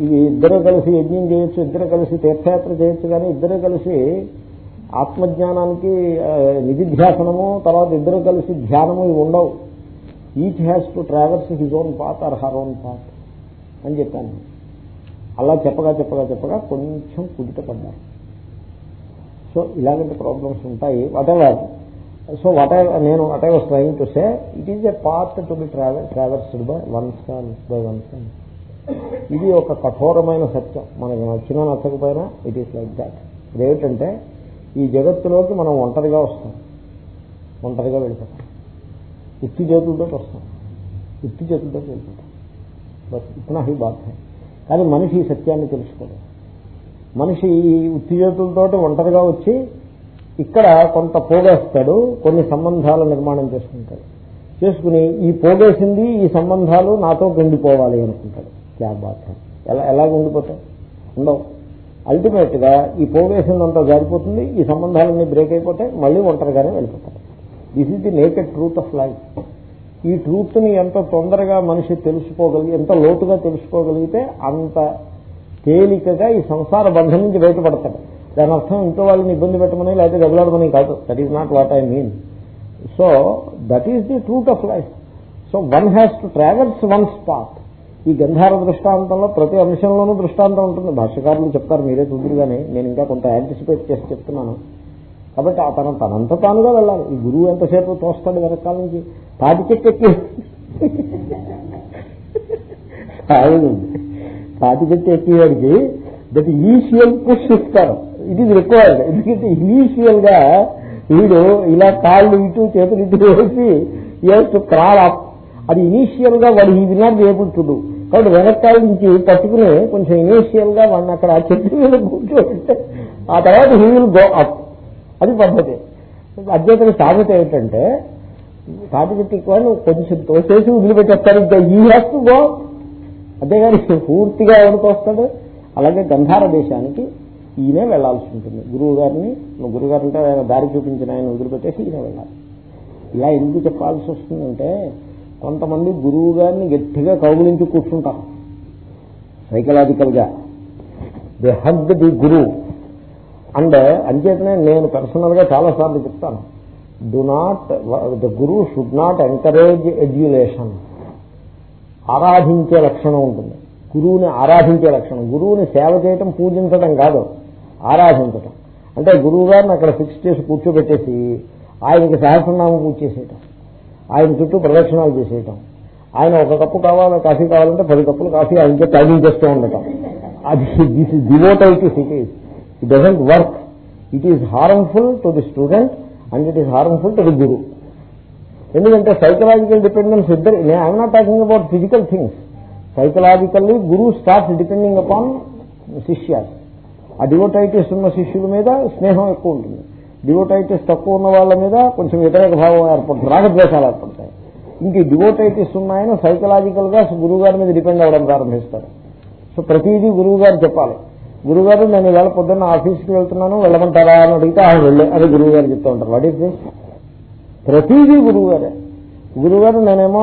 ఇవి ఇద్దరు కలిసి యజ్ఞం చేయొచ్చు ఇద్దరు కలిసి తీర్థయాత్ర చేయొచ్చు కానీ ఇద్దరు కలిసి ఆత్మజ్ఞానానికి నిధిధ్యాసనము తర్వాత ఇద్దరు కలిసి ధ్యానము ఇవి ఉండవు. Each has to travels his own path or her own path అని చెప్పాను. అలా చెప్పగా చెప్పగా చెప్పగా కొంచెం కుదిట పడ్డారు సో ఇలాంటి ప్రాబ్లమ్స్ ఉంటాయి. వాటెవర్ సో వాట్ నేను what I was trying to say it is a part to be travel travelled by one son by one son ఇది ఒక కఠోరమైన సత్యం. మనకి నచ్చినా నచ్చకపోయినా ఇట్ ఈస్ లైక్ దాట్ ఇదేమిటంటే ఈ జగత్తులోకి మనం ఒంటరిగా వస్తాం. ఒంటరిగా వెళ్ళిపోతాం. ఉత్తి చేతులతో వస్తాం. ఉత్తి చేతులతో వెళ్ళిపోతాం. బస్ ఇతనా హీ బాధ కానీ మనిషి ఈ సత్యాన్ని తెలుసుకోలేదు. మనిషి ఈ ఉత్తి చేతులతో ఒంటరిగా వచ్చి ఇక్కడ కొంత పోగేస్తాడు కొన్ని సంబంధాల నిర్మాణం చేసుకుంటాడు. చేసుకుని ఈ పోగేసింది ఈ సంబంధాలు నాతో గండిపోవాలి అనుకుంటాడు. క్యా బాధ ఎలా ఎలాగ ఉండిపోతాయి ఉండవు. అల్టిమేట్గా ఈ పోవేసిందంతా జారిపోతుంది ఈ సంబంధాలన్నీ బ్రేక్ అయిపోతే మళ్ళీ ఒంటరిగానే వెళ్ళిపోతాయి. This is the naked truth of life ఈ ట్రూత్ని ఎంత తొందరగా మనిషి తెలుసుకోగలిగి ఎంత లోతుగా తెలుసుకోగలిగితే అంత తేలికగా ఈ సంసార బంధం నుంచి బయటపడతాడు. దాని అర్థం ఇంట్లో వాళ్ళని ఇబ్బంది పెట్టమని లేకపోతే గబలాడమని కాదు. That is not what I mean so that is the truth of life so one has to travels one spot ఈ గంధార దృష్టాంతంలో ప్రతి అంశంలోనూ దృష్టాంతం ఉంటుంది. భాష్యకారులు చెప్తారు మీరే చూద్దరు కానీ నేను ఇంకా కొంత యాంటిసిపేట్ చేసి చెప్తున్నాను. కాబట్టి తన తనంత తానుగా వెళ్ళాలి. ఈ గురువు ఎంతసేపు తోస్తాడు వెనకాల నుంచి? తాటి చెట్టెక్కి తాటి చెట్టు ఎక్కేవాడికి దట్ ఇనీషియల్ పుష్ ఇస్తారు. ఇది రిక్వైర్డ్ ఎందుకంటే ఇనీషియల్గా వీడు ఇలా కాళ్ళు ఇటు చేతులు ఇటు వేసి టు క్రాల్ అప్ అది ఇనీషియల్గా వాడు ఈ will not be able to do కాబట్టి వెనక్కాయ నుంచి పట్టుకుని కొంచెం ఇనీషియల్గా వాడిని అక్కడ చెట్టు మీద కూర్చోబెట్టే ఆ తర్వాత హీ విల్ గో అప్ అది పద్ధతి. అధ్యతన సామెత ఏంటంటే తాటి వాళ్ళు కొంచెం తోసేసి వదిలిపెట్టేస్తారు. ఇంకా ఈ హ్యాస్ గో అంతేగాని పూర్తిగా ఎవరికి వస్తాడు? అలాగే గంధార దేశానికి ఈయనే వెళ్ళాల్సి ఉంటుంది. గురువు గారిని గురువు గారు అంటే ఆయన దారి చూపించిన ఆయన వదిలిపెట్టేసి ఈయన వెళ్ళాలి. ఇలా ఎందుకు చెప్పాల్సి వస్తుందంటే కొంతమంది గురువు గారిని గట్టిగా కౌగులించి కూర్చుంటారు. సైకలాజికల్గా దే హగ్ ది గురువు అండ్ అంచేతనే నేను పర్సనల్గా చాలా సార్లు చెప్తాను. Do not the guru should not encourage adulation ఆరాధించే లక్షణం ఉంటుంది. గురువుని ఆరాధించే లక్షణం. గురువుని సేవ చేయటం పూజించడం కాదు. ఆరాధించటం. అంటే గురువు గారిని అక్కడ ఫిక్స్ చేసి కూర్చోబెట్టేసి ఆయనకి సహస్రనామం పూజ చేసేయటం. ఆయన చుట్టూ ప్రదక్షిణాలు చేసేయటం. ఆయన ఒక కప్పు కావాలి కాఫీ కావాలంటే పది కప్పులు కాఫీ ఆయనకే తాగించేస్తూ ఉండటం. అది this is devotitis it is it doesn't work it is harmful to the student and it is harmful to the guru ఎందుకంటే సైకలాజికల్ డిపెండెన్స్ ఇద్దరు I'm not talking about physical things psychologically guru start depending upon శిష్యాస్ ఆ devotitis ఉన్న శిష్యుల మీద స్నేహం ఎక్కువ ఉంటుంది. డివోటైటిస్ తక్కువ ఉన్న వాళ్ళ మీద కొంచెం వ్యతిరేక భావం ఏర్పడుతుంది రాగద్వేషాలు ఏర్పడతాయి. ఇంక డివోటైటిస్ ఉన్నాయని సైకలాజికల్గా గురువు గారి మీద డిపెండ్ అవ్వడం ప్రారంభిస్తారు. సో ప్రతిదీ గురువు గారు చెప్పాలి. గురుగారు నేను ఇవాళ పొద్దున్న ఆఫీస్కి వెళ్తున్నాను వెళ్ళమంటారా? అని అడిగితే ఆయన వెళ్ళే. అది గురువు గారు చెప్తూ ఉంటారు. వాట్ ఈస్ దిస్ ప్రతిదీ గురువు గారే గురుగారు నేనేమో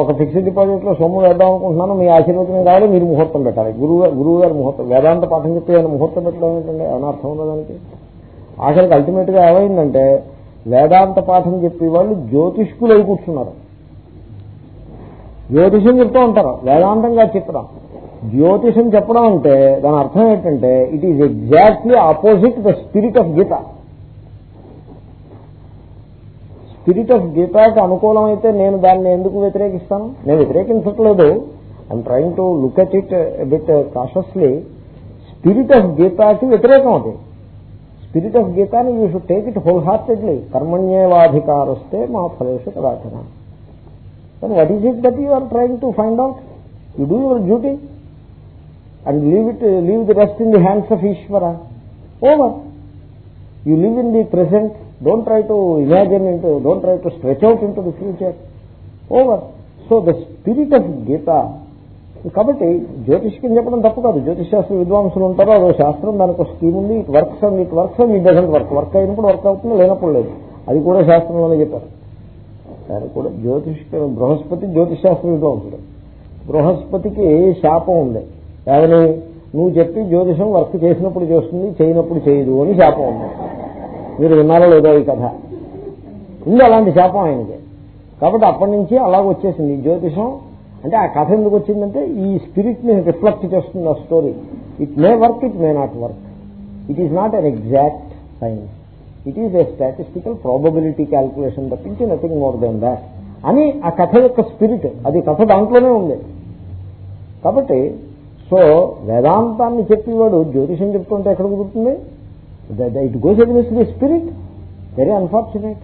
ఒక ఫిక్స్డ్ డిపాజిట్లో సొమ్ము వేద్దాం అనుకుంటున్నాను మీ ఆశీర్వచనం కావాలి మీరు ముహూర్తం పెట్టాలి. గురువు గురువు గారు ముహూర్తం వేదాంత పాఠం చెప్తే ఆయన ముహూర్తం పెట్టడం ఏంటండి? అనర్థం ఉందా దానికి? ఆఖరికి అల్టిమేట్గా ఏమైందంటే వేదాంత పాఠం చెప్పేవాళ్ళు జ్యోతిష్కులు అయి కూర్చున్నారు. జ్యోతిషం చెప్తూ ఉంటారు. వేదాంతంగా చెప్పడం. జ్యోతిషం చెప్పడం అంటే దాని అర్థం ఏంటంటే it is exactly opposite the spirit of Gita spirit of గీతాకి అనుకూలమైతే నేను దాన్ని ఎందుకు వ్యతిరేకిస్తాను? నేను వ్యతిరేకించట్లేదు. I'm trying to look at it bit cautiously spirit of గీతాకి వ్యతిరేకం అది. Spirit of గీతాని you should take it wholeheartedly కర్మణ్యేవాధికారస్తే మా ఫలేషు కదాచన what is it that you are trying to find out you do your duty and leave it leave the rest in the hands of Ishwara over you live in the present don't try to imagine into don't try to stretch out into the future over so the spirit of Gita కాబట్టి జ్యోతిష్కి చెప్పడం తప్పు కాదు. జ్యోతిష్శాస్త్ర విద్వాంసులు ఉంటారో. అదో శాస్త్రం దానికి ఒక స్కీమ్ ఉంది. It works and it works and it doesn't work. Work అయినప్పుడు వర్క్ అవుతుంది లేనప్పుడు లేదు. అది కూడా శాస్త్రంలోనే చెప్పారు. దాని కూడా జ్యోతిష్ బృహస్పతి జ్యోతిష్శాస్త్ర విద్వాంసుడు బృహస్పతికి శాపం ఉంది. ఏమని? నువ్వు చెప్పి జ్యోతిషం వర్క్ చేసినప్పుడు చేస్తుంది చేయనప్పుడు చేయదు అని శాపం ఉంది. మీరు విన్నారో లేదో ఈ కథ. ఉంది అలాంటి శాపం ఆయనకి. కాబట్టి అప్పటి నుంచి అలాగ వచ్చేసింది. జ్యోతిషం అంటే ఆ కథ ఎందుకు వచ్చిందంటే ఈ స్పిరిట్ని రిఫ్లెక్ట్ చేస్తుంది ఆ story. It may work it may not work. It is not an exact science it is a statistical probability calculation తప్పించి నథింగ్ మోర్ దెన్ దాట్ అని ఆ కథ యొక్క స్పిరిట్ అది కథ దాంట్లోనే ఉంది. కాబట్టి సో వేదాంతాన్ని చెప్పేవాడు జ్యోతిషం చెప్తుంటే ఎక్కడ కుదురుతుంది? It goes against the spirit very unfortunate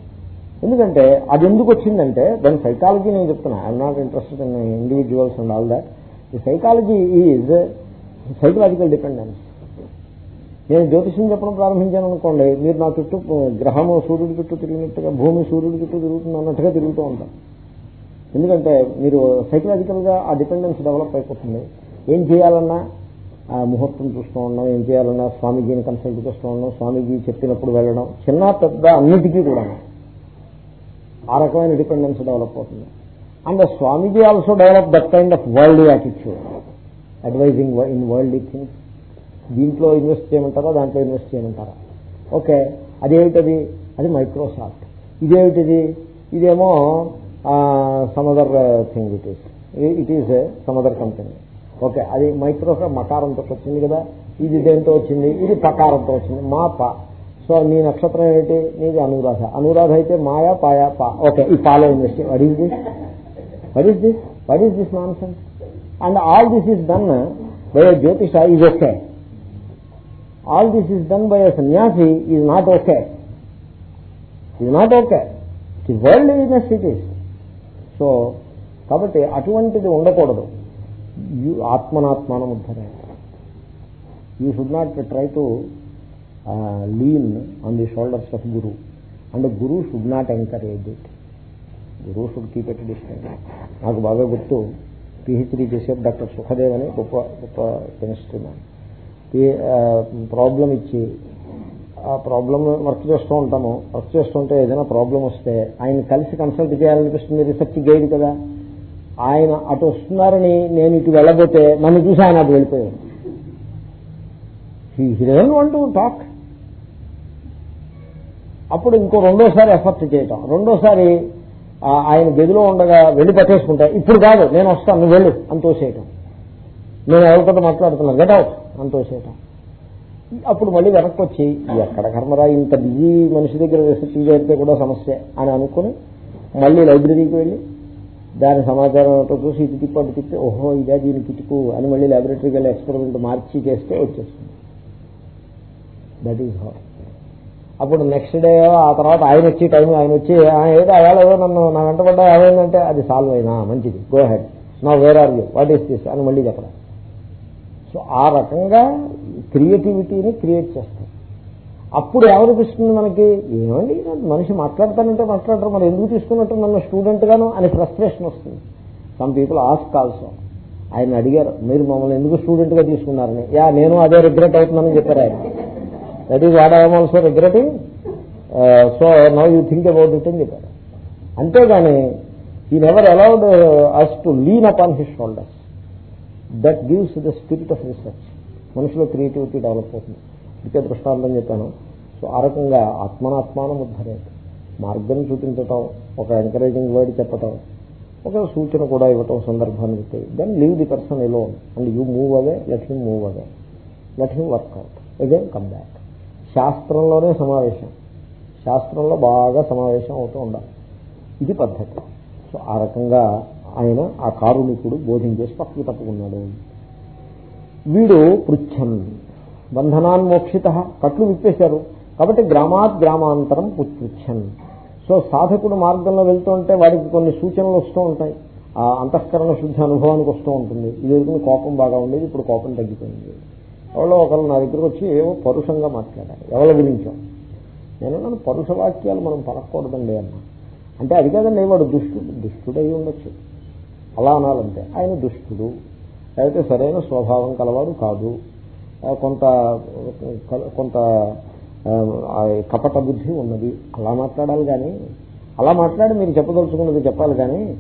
ఎందుకంటే అది ఎందుకు వచ్చిందంటే దాని సైకాలజీ నేను చెప్తున్నా I'm not interested in individuals and all that the psychology is psychological dependence నేను జ్యోతిషం చెప్పడం ప్రారంభించాను అనుకోండి మీరు నా చుట్టూ గ్రహము సూర్యుడి చుట్టూ తిరిగినట్టుగా భూమి సూర్యుడి చుట్టూ తిరుగుతుంది అన్నట్టుగా తిరుగుతూ ఉంటాం. ఎందుకంటే మీరు సైకలాజికల్గా ఆ డిపెండెన్స్ డెవలప్ అయిపోతుంది. ఏం చేయాలన్నా? ఆ ముహూర్తం చూస్తూ ఉండడం ఏం చేయాలన్నా? స్వామీజీని కన్సల్ట్ చేస్తూ ఉండడం స్వామీజీ చెప్పినప్పుడు వెళ్ళడం చిన్న పెద్ద అన్నిటికీ కూడా ఆ రకమైన డిపెండెన్స్ డెవలప్ అవుతుంది. And Swamiji also develop that kind of world attitude. Advising in world things. దీంట్లో ఇన్వెస్ట్ చేయమంటారా? దాంట్లో ఇన్వెస్ట్ చేయమంటారా? ఓకే. అదేమిటది? అది మైక్రోసాఫ్ట్. ఇదేమిటిది? ఇదేమో some other thing it is it is some other company okay. అది మైక్రోసాఫ్ట్ మకారంతో వచ్చింది కదా? ఇది దేంతో వచ్చింది? ఇది పకారంతో వచ్చింది. మా పా సో నీ నక్షత్రం ఏంటి? నీది అనురాధ. అనురాధ అయితే మాయా పాయా పా. ఓకే ఈ పాలో industry. What is this what is this what is this nonsense and all this is done by Jyotisha is okay all this is done by సన్యాసి is not okay is not okay the world is it is so కాబట్టి అటువంటిది ఉండకూడదు. ఆత్మనాత్మానం ఉద్ధరే. You should not try to lean on the shoulders of guru and guru should not encourage it guru should keep at distance నాకు బాగా గుర్తు PhD చేసే doctor Sukhdev అని గొప్ప గొప్ప కెమిస్ట్రీ మ్యాన్ ప్రాబ్లం ఇచ్చి ఆ ప్రాబ్లం వర్క్ చేస్తూ ఉంటాము. వర్క్ చేస్తుంటే ఏదైనా ప్రాబ్లం వస్తే ఆయన కలిసి కన్సల్ట్ చేయాలనిపిస్తుంది రీసెర్చ్ గైడ్ కదా. ఆయన అటు వస్తున్నారని నేను ఇటు వెళ్ళబోతే నన్ను చూసి ఆయన అటు వెళ్ళిపోయింది హీ వాంట్ టు టాక్ అప్పుడు ఇంకో రెండోసారి ఎఫర్ట్ చేయటం. రెండోసారి ఆయన గదిలో ఉండగా వెళ్ళి పట్టేసుకుంటా ఇప్పుడు కాదు నేను వస్తాను నువ్వు వెళ్ళు అని తోసేయటం. నేను ఎవరితో మాట్లాడుతున్నాను గెట్ అవుట్ అని తోసేయటం. అప్పుడు మళ్ళీ వెనక్కి వచ్చి ఎక్కడ కర్మరా ఇంత బిజీ మనిషి దగ్గర రీసెర్చ్ చేస్తే కూడా సమస్య అని అనుకుని మళ్ళీ లైబ్రరీకి వెళ్ళి దాని సమాచారం చూసి ఇటు తిప్పు అటు తిప్పి ఓహో ఇదే దీని కిటుకు అని మళ్ళీ లాబొరేటరీకి వెళ్ళి ఎక్స్పెరిమెంట్ మార్చి చేస్తే వచ్చేస్తుంది. దట్ ఈజ్ హౌ అప్పుడు నెక్స్ట్ డే ఆ తర్వాత ఆయన వచ్చి టైం ఆయన వచ్చి ఏదో అయాలో ఏదో నన్ను నా వెంట పడ్డా ఏమైందంటే అది సాల్వ్ అయినా మంచిది గో హెడ్ నా where are you what is this అని మళ్ళీ చెప్పడం. సో ఆ రకంగా క్రియేటివిటీని క్రియేట్ చేస్తాం అప్పుడు ఏమనిపిస్తుంది మనకి? ఏమండి మనిషి మాట్లాడతానంటే మాట్లాడరు మరి ఎందుకు తీసుకున్నట్టు నన్ను స్టూడెంట్ గాను అని ఫ్రస్ట్రేషన్ వస్తుంది. సమ్ పీపుల్ ఆస్క్ ఆల్సో ఆయన అడిగారు మీరు మమ్మల్ని ఎందుకు స్టూడెంట్గా తీసుకున్నారని? యా నేను అదే రిగ్రెట్ అవుతున్నానని చెప్పారు ఆయన. That is what I'm also regretting so now you think about it అని చెప్పారు అంతేగాని ఈ never allowed us to lean up on his shoulders that gives the spirit of research మనిషిలో క్రియేటివిటీ డెవలప్ అవుతుంది. ఇదే దృష్టాంతం చెప్పాను. సో ఆ రకంగా ఆత్మనాత్మానం ఉద్ధరేది మార్గం చూపించటం ఒక ఎంకరేజింగ్ వర్డ్ చెప్పటం ఒక సూచన కూడా ఇవ్వటం సందర్భాన్ని బట్టి then leave the person alone and you move away let him move away let him work out again come back శాస్త్రంలోనే సమావేశం. శాస్త్రంలో బాగా సమావేశం అవుతూ ఉండాలి. ఇది పద్ధతి. సో ఆ రకంగా ఆయన ఆ కారుణికుడు బోధించేసి పక్కకి తప్పుకున్నాడు. వీడు పృచ్ఛన్ బంధనాన్మోక్షిత కట్లు విప్పేశారు. కాబట్టి గ్రామాత్ గ్రామాంతరం పృచ్ఛన్ సో సాధకుడు మార్గంలో వెళ్తుంటే వాడికి కొన్ని సూచనలు వస్తూ ఉంటాయి. ఆ అంతఃకరణ శుద్ధి అనుభవానికి వస్తూ ఉంటుంది. ఇది కోపం బాగా ఉండేది ఇప్పుడు కోపం తగ్గిపోయింది. ఎవరో ఒకరు నా దగ్గరకు వచ్చి ఏవో పరుషంగా మాట్లాడారు. ఎవరి గురించో. నేను నన్ను పరుష వాక్యాలు మనం పలకూడదండి అన్న. అంటే అది కాదండి వాడు దుష్టుడు దుష్టుడు అయి ఉండొచ్చు. అలా అనాలంటే ఆయన దుష్టుడు. అయితే సరైన స్వభావం కలవాడు కాదు. కొంత కొంత కపట బుద్ధి ఉన్నది. అలా మాట్లాడాలి కానీ అలా మాట్లాడి మీరు చెప్పదలుచుకున్నది చెప్పాలి కానీ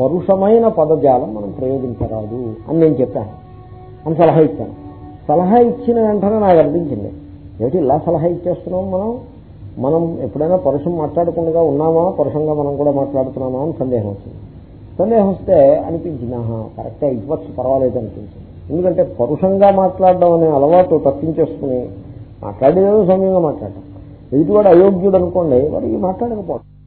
పరుషమైన పదజాలం మనం ప్రయోగించరాదు అని నేను చెప్పాను. అని సలహా ఇచ్చాను. సలహా ఇచ్చిన వెంటనే నాకు అనిపించింది. ఏమిటి ఇలా సలహా ఇచ్చేస్తున్నాం మనం? మనం ఎప్పుడైనా పరుషం మాట్లాడకుండా ఉన్నామా? పరుషంగా మనం కూడా మాట్లాడుతున్నామా అని సందేహం వచ్చింది సందేహం వస్తే అనిపించింది ఆహా కరెక్టే ఇవ్వచ్చు పర్వాలేదు అనిపించింది. ఎందుకంటే పరుషంగా మాట్లాడడం అనే అలవాటు తప్పించేసుకుని మాట్లాడేదో సమయంగా మాట్లాడటం. ఎదుటివాడు అయోగ్యుడు అనుకోండి వాడికి మాట్లాడకపోవడం.